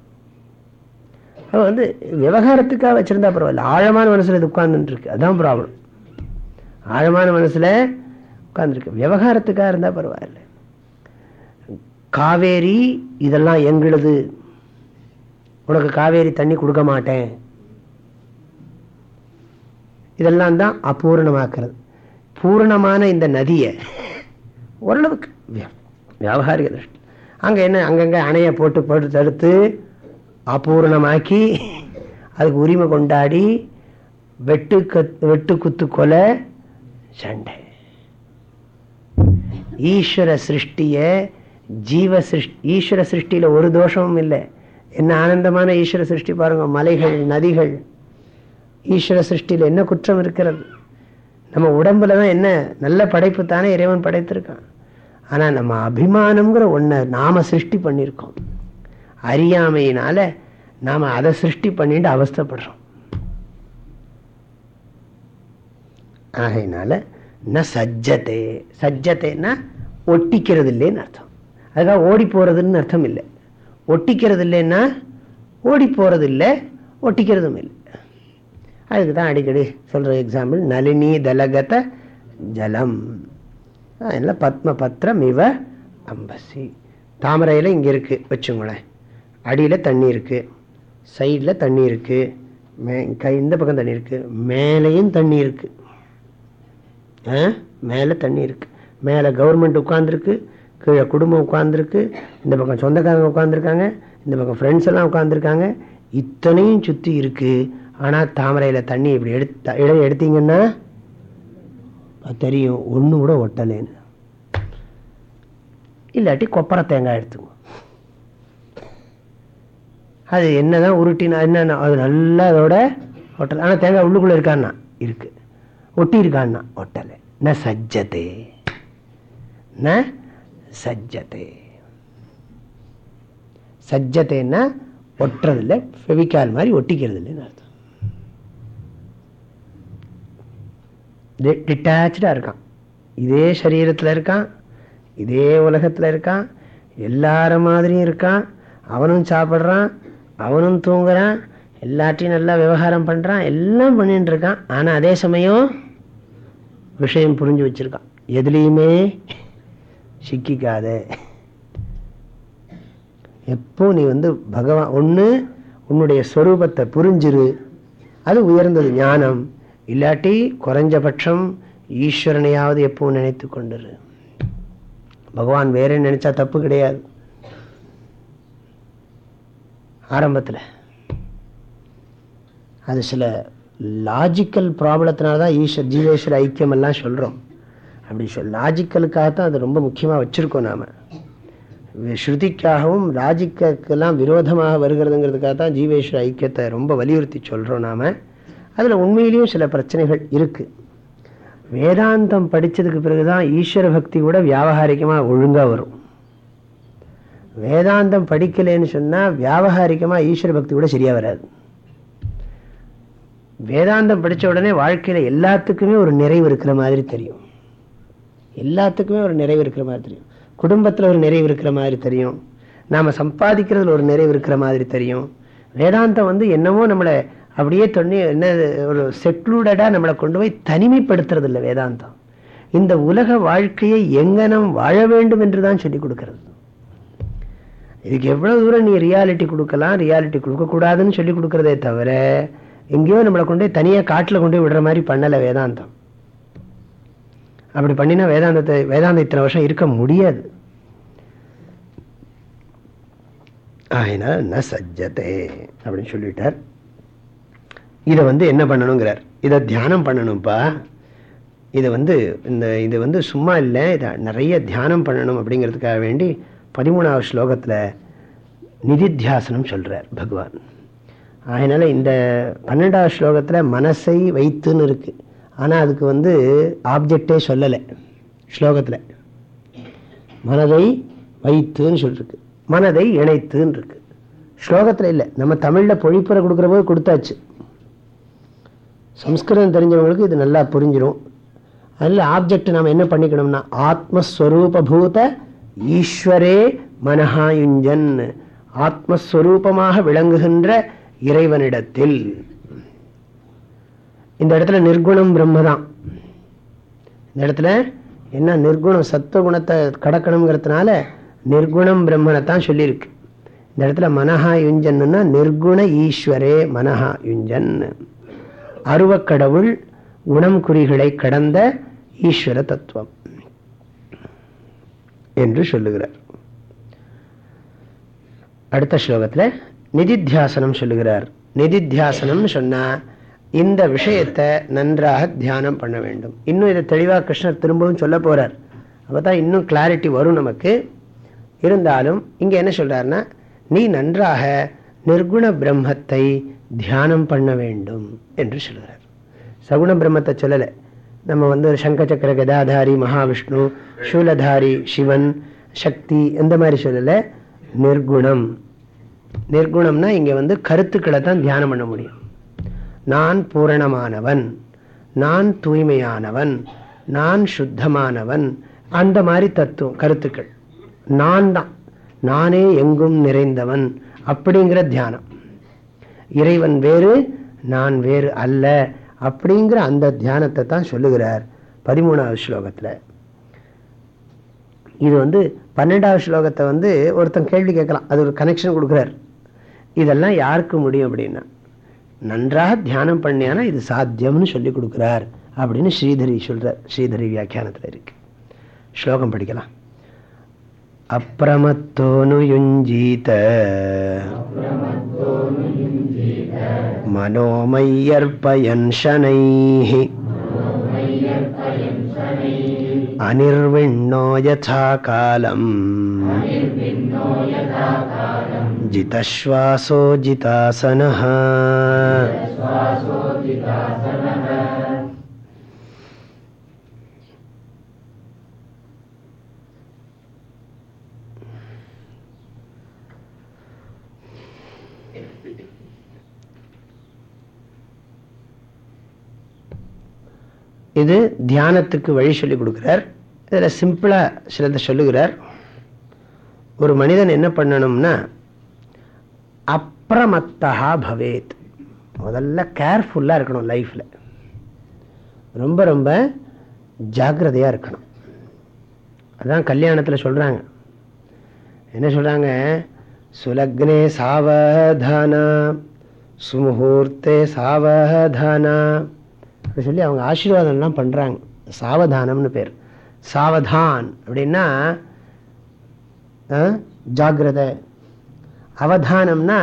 அவன் வந்து விவகாரத்துக்காக வச்சிருந்தா பரவாயில்ல. ஆழமான மனசுல இது உட்கார்ந்துருக்கு அதான் ப்ராப்ளம் ஆழமான மனசுல உட்கார்ந்துருக்கு விவகாரத்துக்காக இருந்தா பரவாயில்ல. காவேரி இதெல்லாம் எங்களது. உனக்கு காவேரி தண்ணி கொடுக்க மாட்டேன். இதெல்லாம் தான் அபூர்ணமாக்குறது. பூர்ணமான இந்த நதியை ஓரளவுக்கு வியாபாரிக திருஷ்டி. அங்கே என்ன அங்கங்கே அணையை போட்டு போட்டு தடுத்து அபூர்ணமாக்கி அதுக்கு உரிமை கொண்டாடி வெட்டு கத் வெட்டு குத்து கொலை சண்டை. ஈஸ்வர சிருஷ்டிய ஜீவ சிருஷ்டி ஈஸ்வர சிருஷ்டியில் ஒரு தோஷமும் இல்லை. என்ன ஆனந்தமான ஈஸ்வர சிருஷ்டி பாருங்க மலைகள் நதிகள். ஈஸ்வர சிருஷ்டியில் என்ன குற்றம் இருக்கிறது? நம்ம உடம்புல தான் என்ன நல்ல படைப்பு தானே இறைவன் படைத்திருக்கான். ஆனால் நம்ம அபிமானம்ங்கிற ஒன்றை நாம சிருஷ்டி பண்ணியிருக்கோம். அறியாமையினால நாம் அதை சிருஷ்டி பண்ணிட்டு அவஸ்தப்படுறோம். ஆகையினால ந சஜ்ஜத்தை சஜ்ஜத்தைன்னா ஒட்டிக்கிறது இல்லைன்னு அர்த்தம். அதுக்காக ஓடி போறதுன்னு அர்த்தம் இல்லை. ஒட்டிக்கிறது இல்லைன்னா ஓடி போகிறது இல்லை ஒட்டிக்கிறதும் இல்லை. அதுக்கு தான் அடிக்கடி சொல்ற எக்ஸாம்பிள் நளினி தலகத ஜலம். அதில் பத்ம பத்திரம் இவ அம்பசி. தாமரையில் இங்கே இருக்குது வச்சுங்களேன். அடியில் தண்ணி இருக்குது சைடில் தண்ணி இருக்குது மே கை இந்த பக்கம் தண்ணி இருக்குது மேலேயும் தண்ணி இருக்குது மேலே தண்ணி இருக்குது மேலே கவர்மெண்ட் உட்காந்துருக்கு கீழே குடும்பம் உட்காந்துருக்கு இந்த பக்கம் சொந்தக்காரங்க உட்காந்துருக்காங்க இந்த பக்கம் ஃப்ரெண்ட்ஸ் எல்லாம் உட்காந்துருக்காங்க இத்தனையும் சுற்றி இருக்குது ஆனால் தாமரையில் தண்ணி இப்படி எடுத்த இடம் எடுத்தீங்கன்னா தெரியும். ஒன்று கூட ஒட்டலேன்னு இல்லாட்டி கொப்பரை தேங்காய் எடுத்துங்க அது என்னதான் உருட்டினா என்னன்னா அது நல்லா அதோட ஒட்டலை. ஆனால் தேங்காய் உள்ளுக்குள்ளே இருக்கான்னா? இருக்கு. ஒட்டி இருக்கான்னா ஒட்டலை. ந சஜ்ஜதே. ந சஜ்ஜதே. சஜ்ஜத்தைன்னா ஒட்டுறதில்லை ஃபெவிக்கால் மாதிரி ஒட்டிக்கிறது இல்லைன்னு அர்த்தம். டிட்டாச்சாக இருக்கான். இதே சரீரத்தில் இருக்கான். இதே உலகத்தில் இருக்கான். எல்லார மாதிரியும் இருக்கான். அவனும் சாப்பிட்றான். அவனும் தூங்குறான். எல்லாத்தையும் நல்லா விவகாரம் பண்ணுறான் எல்லாம் பண்ணிட்டு இருக்கான். ஆனால் அதே சமயம் விஷயம் புரிஞ்சு வச்சுருக்கான். எதுலேயுமே சிக்கிக்காத. எப்போ நீ வந்து பகவான் ஒன்று உன்னுடைய ஸ்வரூபத்தை புரிஞ்சிரு. அது உயர்ந்தது ஞானம். இல்லாட்டி குறைஞ்சபட்சம் ஈஸ்வரனையாவது எப்பவும் நினைத்து கொண்டுரு. பகவான் வேற நினைச்சா தப்பு கிடையாது. ஆரம்பத்தில். அது சில லாஜிக்கல் ப்ராப்ளத்தினால தான் ஈஸ்வர் ஜீவேஸ்வர ஐக்கியம் எல்லாம் சொல்கிறோம் அப்படி சொல் லாஜிக்கலுக்காக தான் அது ரொம்ப முக்கியமாக வச்சுருக்கோம் நாம். ஸ்ருதிக்காகவும் லாஜிக்கெல்லாம் விரோதமாக வருகிறதுங்கிறதுக்காக தான் ஜீவேஸ்வர ஐக்கியத்தை ரொம்ப வலியுறுத்தி சொல்கிறோம் நாம். அதில் உண்மையிலேயும் சில பிரச்சனைகள் இருக்குது வேதாந்தம் படித்ததுக்கு பிறகு தான் ஈஸ்வர பக்தி கூட வியாபகாரிகமாக ஒழுங்காக வரும். வேதாந்தம் படிக்கலைன்னு சொன்னால் வியாபகாரிகமாக ஈஸ்வர பக்தி கூட சரியாக வராது. வேதாந்தம் படித்த உடனே வாழ்க்கையில் எல்லாத்துக்குமே ஒரு நிறைவு இருக்கிற மாதிரி தெரியும். எல்லாத்துக்குமே ஒரு நிறைவு இருக்கிற மாதிரி தெரியும். குடும்பத்தில் ஒரு நிறைவு இருக்கிற மாதிரி தெரியும். நாம் சம்பாதிக்கிறதுல ஒரு நிறைவு இருக்கிற மாதிரி தெரியும். வேதாந்தம் வந்து என்னமோ நம்மளை அப்படியே தொண்ணி என்ன ஒரு செக்லூடடாக நம்மளை கொண்டு போய் தனிமைப்படுத்துறது இல்லை வேதாந்தம். இந்த உலக வாழ்க்கையை எங்கனம் வாழ வேண்டும் என்று தான் சொல்லி கொடுக்கறது. இதுக்கு எவ்வளவு தூரம் நீ ரியாலிட்டி கொடுக்கலாம் ரியாலிட்டி கொடுக்கக்கூடாதுன்னு சொல்லி கொடுக்குறதே தவிர எங்கேயோ நம்மளை கொண்டு போய் தனியாக காட்டில் கொண்டு போய் விடுற மாதிரி பண்ணலை வேதாந்தம். அப்படி பண்ணினா வேதாந்தத்தை வேதாந்தம் இத்தனை வருஷம் இருக்க முடியாது. ஆகினால் ந சஜ்ஜதே அப்படின்னு சொல்லிட்டார். இதை வந்து என்ன பண்ணணுங்கிறார். இதை தியானம் பண்ணணும்ப்பா இதை வந்து இந்த இது வந்து சும்மா இல்லை இதை நிறைய தியானம் பண்ணணும் அப்படிங்கிறதுக்காக வேண்டி பதிமூணாவது ஸ்லோகத்தில் நிதித்தியாசனம் சொல்கிறார் பகவான். அதனால் இந்த பன்னெண்டாவது ஸ்லோகத்தில் மனசை வைத்துன்னு இருக்குது ஆனால் அதுக்கு வந்து ஆப்ஜெக்டே சொல்லலை ஸ்லோகத்தில். மனதை வைத்துன்னு சொல்லிருக்கு. மனதை இணைத்துன்னு இருக்கு. ஸ்லோகத்தில் இல்லை. நம்ம தமிழில் பொழிப்புரை கொடுக்குற போது கொடுத்தாச்சு. சம்ஸ்கிருதம் தெரிஞ்சவங்களுக்கு இது நல்லா புரிஞ்சிடும் அதில் ஆப்ஜெக்ட் நாம் என்ன பண்ணிக்கணும்னா ஆத்மஸ்வரூபூத ஈஸ்வரே மனஹாயுஞ்சன் ஆத்மஸ்வரூபமாக விளங்குகின்ற இறைவனிடத்தில். இந்த இடத்துல நிர்குணம் பிரம்ம தான் இந்த இடத்துல என்ன நிர்குணம் சத்துவகுணத்தை கடக்கணுங்கிறதுனால நிர்குணம் பிரம்மனை தான் சொல்லியிருக்கு. இந்த இடத்துல மனஹா யுஞ்சன்னா நிர்குண ஈஸ்வரே மனஹா யுஞ்சன் அருவக்கடவுள் குணம் குறிகளை கடந்த ஈஸ்வர தத்துவம் என்று சொல்லுகிறார். அடுத்த ஸ்லோகத்தில் நிதித்தியாசனம் சொல்லுகிறார். நிதித்தியாசனம் சொன்னா இந்த விஷயத்தை நன்றாக தியானம் பண்ண வேண்டும். இன்னும் இதை தெளிவாக கிருஷ்ணர் திரும்பவும் சொல்ல போறார். அப்போ தான் இன்னும் கிளாரிட்டி வரும் நமக்கு. இருந்தாலும் இங்கே என்ன சொல்றாருன்னா நீ நன்றாக நிர்குண பிரம்மத்தை தியானம் பண்ண வேண்டும் என்று சொல்கிறார். சகுண பிரம்மத்தை சொல்லலை. நம்ம வந்து சங்க சக்கர கதாதாரி மகாவிஷ்ணு சூலதாரி சிவன் சக்தி இந்த மாதிரி சொல்லலை. நிர்குணம். நிர்குணம்னா இங்கே வந்து கருத்துக்களை தான் தியானம் பண்ண முடியும். நான் பூரணமானவன் நான் தூய்மையானவன் நான் சுத்தமானவன் அந்த மாதிரி தத்துவம் கருத்துக்கள். நான் தான். நானே எங்கும் நிறைந்தவன் அப்படிங்கிற தியானம். இறைவன் வேறு நான் வேறு அல்ல அப்படிங்கிற அந்த தியானத்தை தான் சொல்லுகிறார் பதிமூணாவது ஸ்லோகத்தில். இது வந்து பன்னெண்டாவது ஸ்லோகத்தை வந்து ஒருத்தன் கேள்வி கேட்கலாம் அது ஒரு கனெக்ஷன் கொடுக்குறார். இதெல்லாம் யாருக்கு முடியும் அப்படின்னா நன்றாக தியானம் பண்ணியானா இது சாத்தியம்னு சொல்லி கொடுக்குறார் அப்படின்னு ஸ்ரீதரி சொல்கிறார் ஸ்ரீதரி வியாக்கியானத்தில் இருக்கு. ஸ்லோகம் படிக்கலாம். அப்பிரமத்தோனுயுஞ்சீத மனோமையர்ப்பயன் சனை அனிர்விண்ணோ யதா காலம் ஜிதஸ்வாசோ ஜிதாசன இது தியானத்துக்கு வழி சொல்லி கொடுக்குறார். இதில் சிம்பிளாக சிலதை சொல்லுகிறார். ஒரு மனிதன் என்ன பண்ணணும்னா அப்ரமத்தகா பவேத். முதல்ல கேர்ஃபுல்லாக இருக்கணும் லைஃப்பில் ரொம்ப ரொம்ப ஜாக்கிரதையாக இருக்கணும். அதான் கல்யாணத்தில் சொல்கிறாங்க என்ன சொல்கிறாங்க சுலக்னே சாவதானா சுமுகூர்த்தே சாவதானா சொல்லி அவங்க ஆசீர்வாதம்லாம் பண்ணுறாங்க சாவதானம்னு பேர். சாவதான். அப்படின்னா ஜாகிரத. அவதானம்னா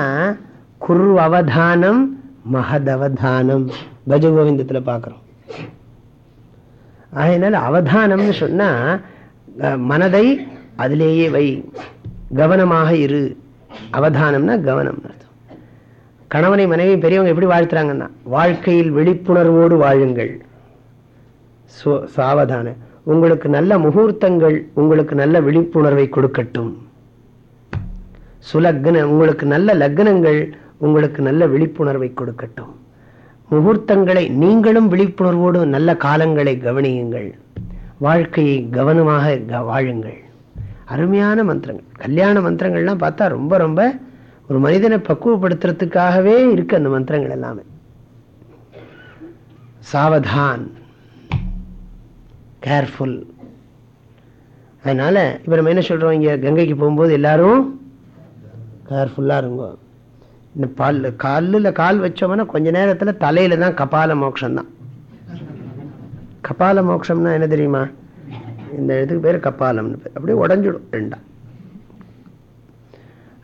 குரு அவதானம் மகதவதானம் பஜகோவிந்தத்தில் பார்க்குறோம் அதனால அவதானம்னு சொன்னால் மனதை அதிலேயே வை. கவனமாக இரு. அவதானம்னா கவனம். கணவனை மனைவி பெரியவங்க எப்படி வாழ்த்துறாங்கன்னா வாழ்க்கையில் விழிப்புணர்வோடு வாழுங்கள். சாவதான. உங்களுக்கு நல்ல முகூர்த்தங்கள் உங்களுக்கு நல்ல விழிப்புணர்வை கொடுக்கட்டும். சுலக்ன உங்களுக்கு நல்ல லக்னங்கள் உங்களுக்கு நல்ல விழிப்புணர்வை கொடுக்கட்டும். முகூர்த்தங்களை நீங்களும் விழிப்புணர்வோடு நல்ல காலங்களை கவனியுங்கள். வாழ்க்கையை கவனமாக வாழுங்கள். அருமையான மந்திரங்கள். கல்யாண மந்திரங்கள்லாம் பார்த்தா ரொம்ப ரொம்ப ஒரு மனிதனை பக்குவப்படுத்துறதுக்காகவே இருக்கு அந்த மந்திரங்கள் எல்லாமே. சாவதான். கேர்ஃபுல் அதனால இப்போ நம்ம என்ன சொல்றோம் இங்கே? கங்கைக்கு போகும்போது எல்லாரும் கேர்ஃபுல்லாக இருங்க. இந்த பல் காலில் கால் வச்சோம்னா கொஞ்ச நேரத்தில் தலையில தான் கபால மோட்சம்தான் கபால மோட்சம்னா என்ன தெரியுமா? இந்த இதுக்கு பேர் கபாலம்னு பேர். அப்படியே உடஞ்சிடும் ரெண்டாம்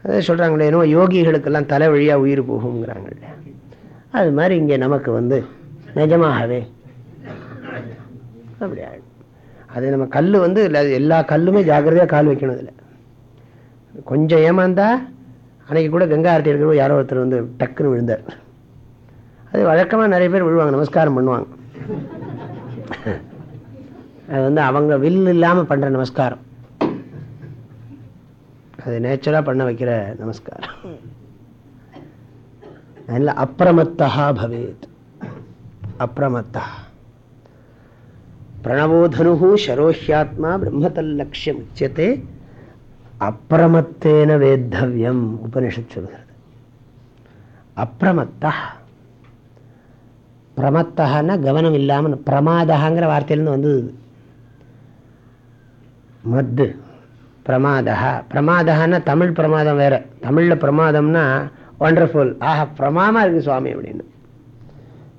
அதே சொல்கிறாங்களே என்னவோ யோகிகளுக்கெல்லாம் தலை வழியாக உயிர் போகுங்கிறாங்கல்ல அது மாதிரி இங்கே நமக்கு வந்து நிஜமாகவே அப்படி அது நம்ம கல் வந்து எல்லா கல்லுமே ஜாக்கிரதையாக கால் வைக்கணும் இதில் கொஞ்சம் ஏமாந்தா அன்னைக்கு கூட கங்கா ஆரட்டி இருக்கிற யாரோ ஒருத்தர் வந்து டக்குன்னு விழுந்தார். அது வழக்கமாக நிறைய பேர் விழுவாங்க நமஸ்காரம் பண்ணுவாங்க. அது வந்து அவங்க வில் இல்லாமல் பண்ணுற நமஸ்காரம். அது நேச்சராக பண்ண வைக்கிற நமஸ்காரம். அதில் அப்பிரமத்தா பவேத். அப்பிரமத்தா பிரணவோதனு ஷரோஹியாத்மா பிரம்மதல்லட்சியம் உச்சத்தை அப்பிரமத்தேன வேத்தவியம் உபனிஷத் சொல்கிறது. அப்பிரமத்தா பிரமத்தகன்னா கவனம் இல்லாமல் பிரமாதங்கிற வார்த்தையிலேருந்து வந்தது மத்து. பிரமாதா பிரமாதான்னா தமிழ் பிரமாதம் வேற. தமிழில் பிரமாதம்னா ஒண்டர்ஃபுல் ஆஹா பிரமாதமாக இருக்கு சுவாமி அப்படின்னு.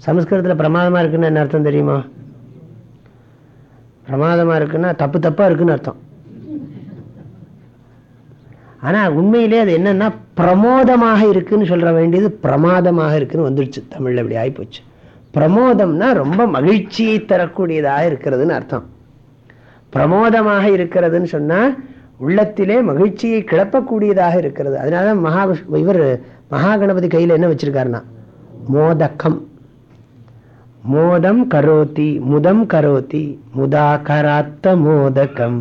சம்ஸ்கிருதத்தில் பிரமாதமாக இருக்குன்னு என்ன அர்த்தம் தெரியுமா? பிரமாதமாக இருக்குன்னா தப்பு தப்பாக இருக்குன்னு அர்த்தம். ஆனால் உண்மையிலே அது என்னன்னா பிரமோதமாக இருக்குன்னு சொல்ற வேண்டியது பிரமாதமாக இருக்குன்னு வந்துடுச்சு தமிழில் இப்படி ஆகிப்போச்சு பிரமோதம்னா ரொம்ப மகிழ்ச்சியை தரக்கூடியதாக இருக்கிறதுன்னு அர்த்தம். பிரமோதமாக இருக்கிறதுன்னு சொன்னால் உள்ளத்திலே மகிழ்ச்சியை கிளப்பக்கூடியதாக இருக்கிறது. அதனால மகா இவர் மகா கணபதி கையில் என்ன வச்சிருக்காருன்னா மோதக்கம். மோதம் கரோத்தி முதம் கரோத்தி முதா கராத்த மோதக்கம்.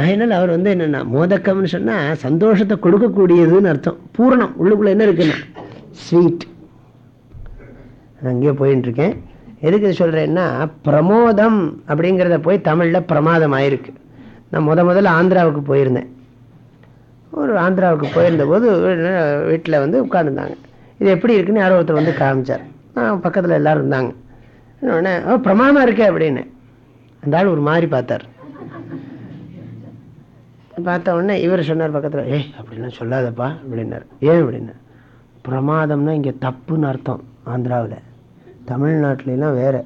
அதனால் அவர் வந்து என்னென்னா மோதக்கம்னு சொன்னால் சந்தோஷத்தை கொடுக்கக்கூடியதுன்னு அர்த்தம். பூரணம். உள்ளுக்குள்ளே என்ன இருக்குன்னா ஸ்வீட். அங்கேயே போயின்னு இருக்கேன் எதுக்கு சொல்கிறேன்னா பிரமோதம் அப்படிங்கிறத போய் தமிழில் பிரமாதம் ஆயிருக்கு நான் முத முதல்ல ஆந்திராவுக்கு போயிருந்தேன். ஒரு ஆந்திராவுக்கு போயிருந்த போது வீட்டில் வந்து உட்காந்துருந்தாங்க இது எப்படி இருக்குன்னு யாரோ ஒருத்தர் வந்து காமிச்சார். பக்கத்தில் எல்லோரும் இருந்தாங்க. உடனே ஓ பிரமாதமாக இருக்கே அப்படின்னு. அந்த ஆள் ஒரு மாதிரி பார்த்தார். பார்த்த உடனே இவர் சொன்னார் பக்கத்தில் ஏய் அப்படிலாம் சொல்லாதப்பா அப்படின்னார். ஏன்? அப்படின்னா. பிரமாதம்னா இங்கே தப்புன்னு அர்த்தம் ஆந்திராவில். தமிழ்நாட்டிலாம் வேறு.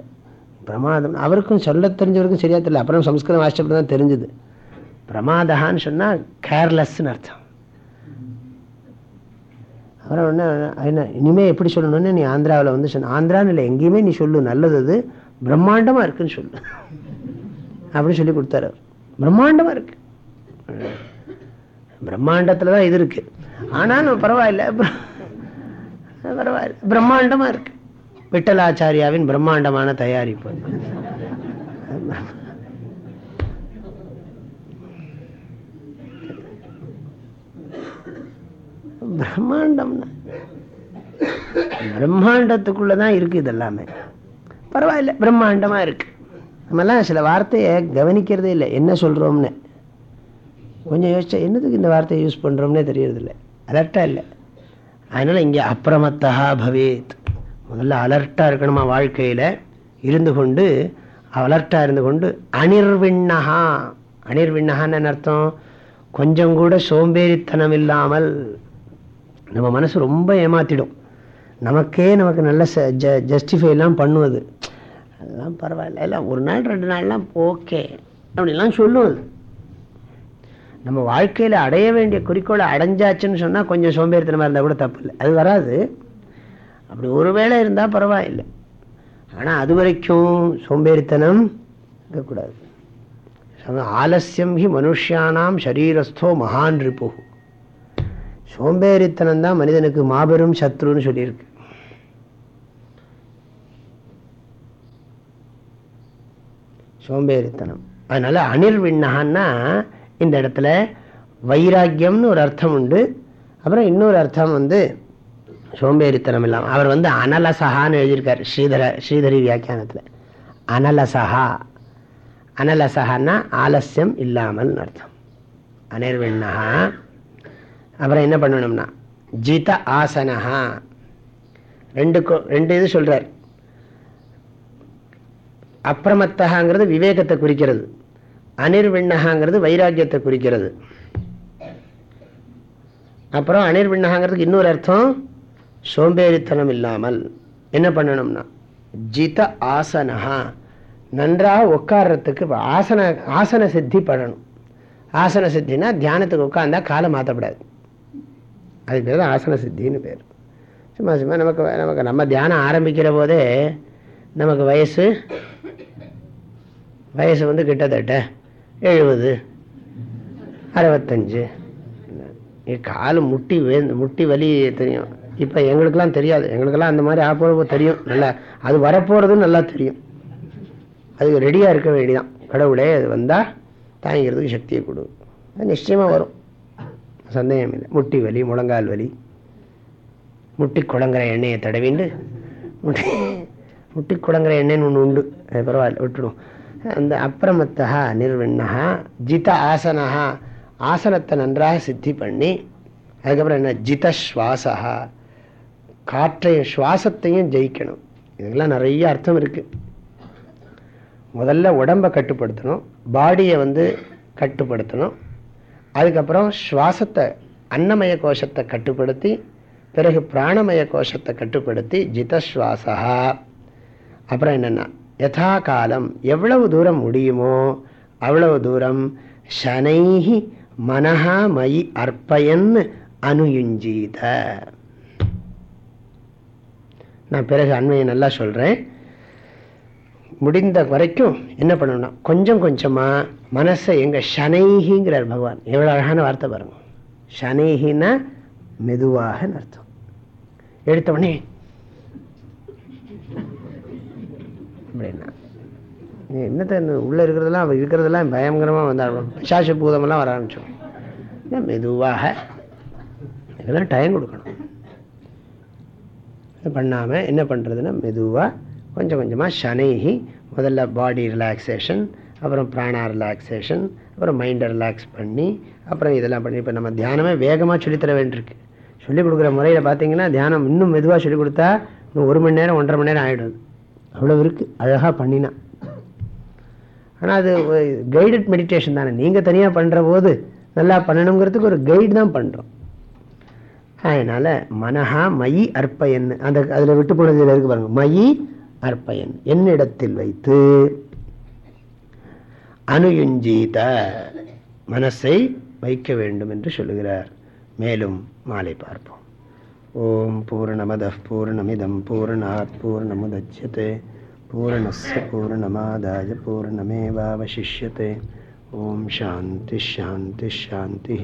பிரமாதம் அவருக்கும் சொல்ல தெரிஞ்சவருக்கும் சரியா தெரியல. அப்புறம் சம்ஸ்கிருதம் வாசிச்சப்படி தான் தெரிஞ்சுது. பிரமாதகான்னு சொன்னால் கேர்லெஸ்ன்னு அர்த்தம். அப்புறம் என்ன என்ன இனிமேல் எப்படி சொல்லணும்னு நீ ஆந்திராவில் வந்து சொன்ன ஆந்திரான்னு இல்லை எங்கேயுமே நீ சொல்லு நல்லது அது பிரம்மாண்டமாக இருக்குன்னு சொல்லு. அப்படின்னு சொல்லி கொடுத்தாரு பிரம்மாண்டமாக இருக்கு. பிரம்மாண்டத்தில் தான் இது இருக்கு. ஆனாலும் பரவாயில்ல பரவாயில்ல பிரம்மாண்டமா இருக்கு. விட்டலாச்சாரியாவின் பிரம்மாண்டமான தயாரிப்பு. பிரம்மாண்டம் பிரம்மாண்டத்துக்குள்ளதான் இருக்கு இதெல்லாமே. பரவாயில்ல பிரம்மாண்டமா இருக்கு. நம்மலாம் சில வார்த்தையை கவனிக்கிறதே இல்லை. என்ன சொல்றோம்னு. கொஞ்சம் யோசிச்சா என்னதுக்கு இந்த வார்த்தையை யூஸ் பண்றோம்னே தெரியறதில்லை. அலர்ட்டா இல்லை. அதனால இங்கே அப்புறமத்தா பவேத். முதல்ல அலர்ட்டா இருக்கணுமா வாழ்க்கையில? இருந்து கொண்டு அலர்ட்டாக இருந்து கொண்டு அனிர்விண்ணகா அனிர்விண்ணகான்னு அர்த்தம்? கொஞ்சம் கூட சோம்பேறித்தனம் இல்லாமல் நம்ம மனசு ரொம்ப ஏமாற்றிடும் நமக்கே நமக்கு நல்ல ஜ ஜஸ்டிஃபைலாம் பண்ணுவது அதெல்லாம் பரவாயில்ல. இல்லை ஒரு நாள் ரெண்டு நாள்லாம் ஓகே. அப்படிலாம் சொல்லுவது நம்ம வாழ்க்கையில் அடைய வேண்டிய குறிக்கோளை அடைஞ்சாச்சுன்னு சொன்னால் கொஞ்சம் சோம்பேறித்தனமாக இருந்தால் கூட தப்பு இல்லை. அது வராது. அப்படி ஒரு வேளை இருந்தால் பரவாயில்லை. ஆனால் அது வரைக்கும் சோம்பேறித்தனம் இருக்கக்கூடாது. ஆலசியம் ஹி மனுஷியானாம் சரீரஸ்தோ மகான் ரிப்பு சோம்பேறித்தனம் தான் மனிதனுக்கு மாபெரும் சத்ருன்னு சொல்லியிருக்கு. சோம்பேறித்தனம். அதனால அனிர்விண்ணகான்னா இந்த இடத்துல வைராக்கியம்னு ஒரு அர்த்தம் உண்டு. அப்புறம் இன்னொரு அர்த்தம் வந்து சோம்பேறித்தனம் இல்லாமல் அவர் வந்து அனலசகான்னு எழுதியிருக்கார் ஸ்ரீதர ஸ்ரீதரி வியாக்கியானத்தில். அனலசகா அனலசகான்னா ஆலசியம் இல்லாமல் அர்த்தம். அனிர்விண்ணகா அப்புறம் என்ன பண்ணணும்னா ஜித ஆசனஹா. ரெண்டு ரெண்டு இது சொல்கிறார் அப்பிரமத்தகாங்கிறது விவேகத்தை குறிக்கிறது. அனிர்விண்ணகாங்கிறது வைராக்கியத்தை குறிக்கிறது. அப்புறம் அனிர்விண்ணகாங்கிறதுக்கு இன்னொரு அர்த்தம் சோம்பேறித்தனம் இல்லாமல். என்ன பண்ணணும்னா ஜித ஆசனஹா. நன்றாக உட்கார்றதுக்கு ஆசன ஆசன சித்தி பண்ணணும் ஆசன சித்தினா தியானத்துக்கு உட்காந்தா காலை மாற்றப்படாது அதுக்கு பேர் தான் ஆசன சித்தின்னு பேர். சும்மா சும்மா நமக்கு நமக்கு நம்ம தியானம் ஆரம்பிக்கிற போதே நமக்கு வயசு வயசு வந்து கிட்டத்தட்ட எழுபது அறுபத்தஞ்சு. கால் முட்டி முட்டி வலி தெரியும். இப்போ எங்களுக்கெல்லாம் தெரியாது. எங்களுக்கெல்லாம் அந்த மாதிரி ஆப்போ தெரியும். நல்லா அது வரப்போகிறதும் நல்லா தெரியும். அதுக்கு ரெடியாக இருக்க வேண்டியதான் கடவுளே அது வந்தால் தாங்கிறதுக்கு சக்தியை கொடு. அது நிச்சயமாக வரும். சந்தேகம் இல்லை முட்டி வலி முழங்கால் வலி. முட்டி குழங்குற எண்ணெயை தடவிண்டு முட்டி முட்டி குழங்குற எண்ணெய்னு ஒன்று உண்டு. அது பரவாயில்ல விட்டுடும் அந்த அப்பிரமத்தா நிர்வண்ணா ஜித ஆசனா ஆசனத்தை நன்றாக சித்தி பண்ணி அதுக்கப்புறம் என்ன? ஜித சுவாசா காற்றையும் சுவாசத்தையும் ஜெயிக்கணும். இதுக்கெல்லாம் நிறைய அர்த்தம் இருக்குது முதல்ல உடம்பை கட்டுப்படுத்தணும். பாடியை வந்து கட்டுப்படுத்தணும். அதுக்கப்புறம் சுவாசத்தை அன்னமய கோஷத்தை கட்டுப்படுத்தி பிறகு பிராணமய கோஷத்தை கட்டுப்படுத்தி ஜிதஸ்வாசா அப்புறம் என்னென்னா யதா காலம் எவ்வளவு தூரம் முடியுமோ அவ்வளவு தூரம் சனைஹி மனஹா மயி அர்ப்பயன் அனுயுஞ்சீத. நான் பிறகு அண்மையை நல்லா சொல்கிறேன் முடிந்த வரைக்கும் என்ன பண்ணணும்னா கொஞ்சம் கொஞ்சமா மனசை எங்க சனைகிங்கிறார் பகவான். எவ்வளவு அழகான வார்த்தை பாருங்க. சனைகின்னா மெதுவாக அர்த்தம்? எடுத்த உடனே அப்படின்னா என்னத்த உள்ள இருக்கிறதெல்லாம் இருக்கிறதெல்லாம் பயங்கரமா வந்தாலும் பிசாச பூதமெல்லாம் வர ஆரம்பிச்சோம் மெதுவாக. இதெல்லாம் டைம் கொடுக்கணும். பண்ணாமல் என்ன பண்ணுறதுன்னா மெதுவாக கொஞ்சம் கொஞ்சமாக சனைகி முதல்ல பாடி ரிலாக்ஸேஷன் அப்புறம் பிராணா ரிலாக்ஸேஷன் அப்புறம் மைண்டை ரிலாக்ஸ் பண்ணி அப்புறம் இதெல்லாம் பண்ணி இப்போ நம்ம தியானமே வேகமாக சொல்லித்தர வேண்டியிருக்கு. சொல்லிக் கொடுக்குற முறையில் பார்த்தீங்கன்னா தியானம் இன்னும் மெதுவாக சொல்லிக் கொடுத்தா இன்னும் ஒரு மணி நேரம் ஒன்றரை மணி நேரம் ஆகிடுது அவ்வளோ இருக்குது அழகாக பண்ணினா. ஆனால் அது கைடட் மெடிடேஷன் தானே. நீங்கள் தனியாக பண்ணுற போது நல்லா பண்ணணுங்கிறதுக்கு ஒரு கைடு தான் பண்ணுறோம் அதனால மனஹா மயி அற்பயன்னு அந்த அதில் விட்டு போனது இருக்கு பாருங்க. மயி அற்பயன். என்னிடத்தில் வைத்து அனுயுஞ்சீத மனசை வைக்க வேண்டும் என்று சொல்லுகிறார். மேலும் மாலை பார்ப்போம். ஓம் பூர்ணமத பூர்ணமிதம் பூர்ணாத் பூர்ணமுதட்சியते பூர்ணஸ்ய பூர்ணமாதாய பூர்ணமேவாவசிஷ்யते ஓம் சாந்தி ஷாந்தி ஷாந்தி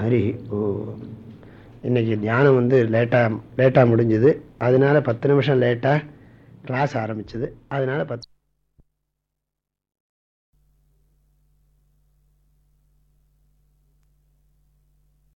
ஹரி ஓம். இன்றைக்கி தியானம் வந்து லேட்டாக லேட்டாக முடிஞ்சுது. அதனால பத்து நிமிஷம் லேட்டாக கிளாஸ் ஆரம்பிச்சது. அதனால் பத்து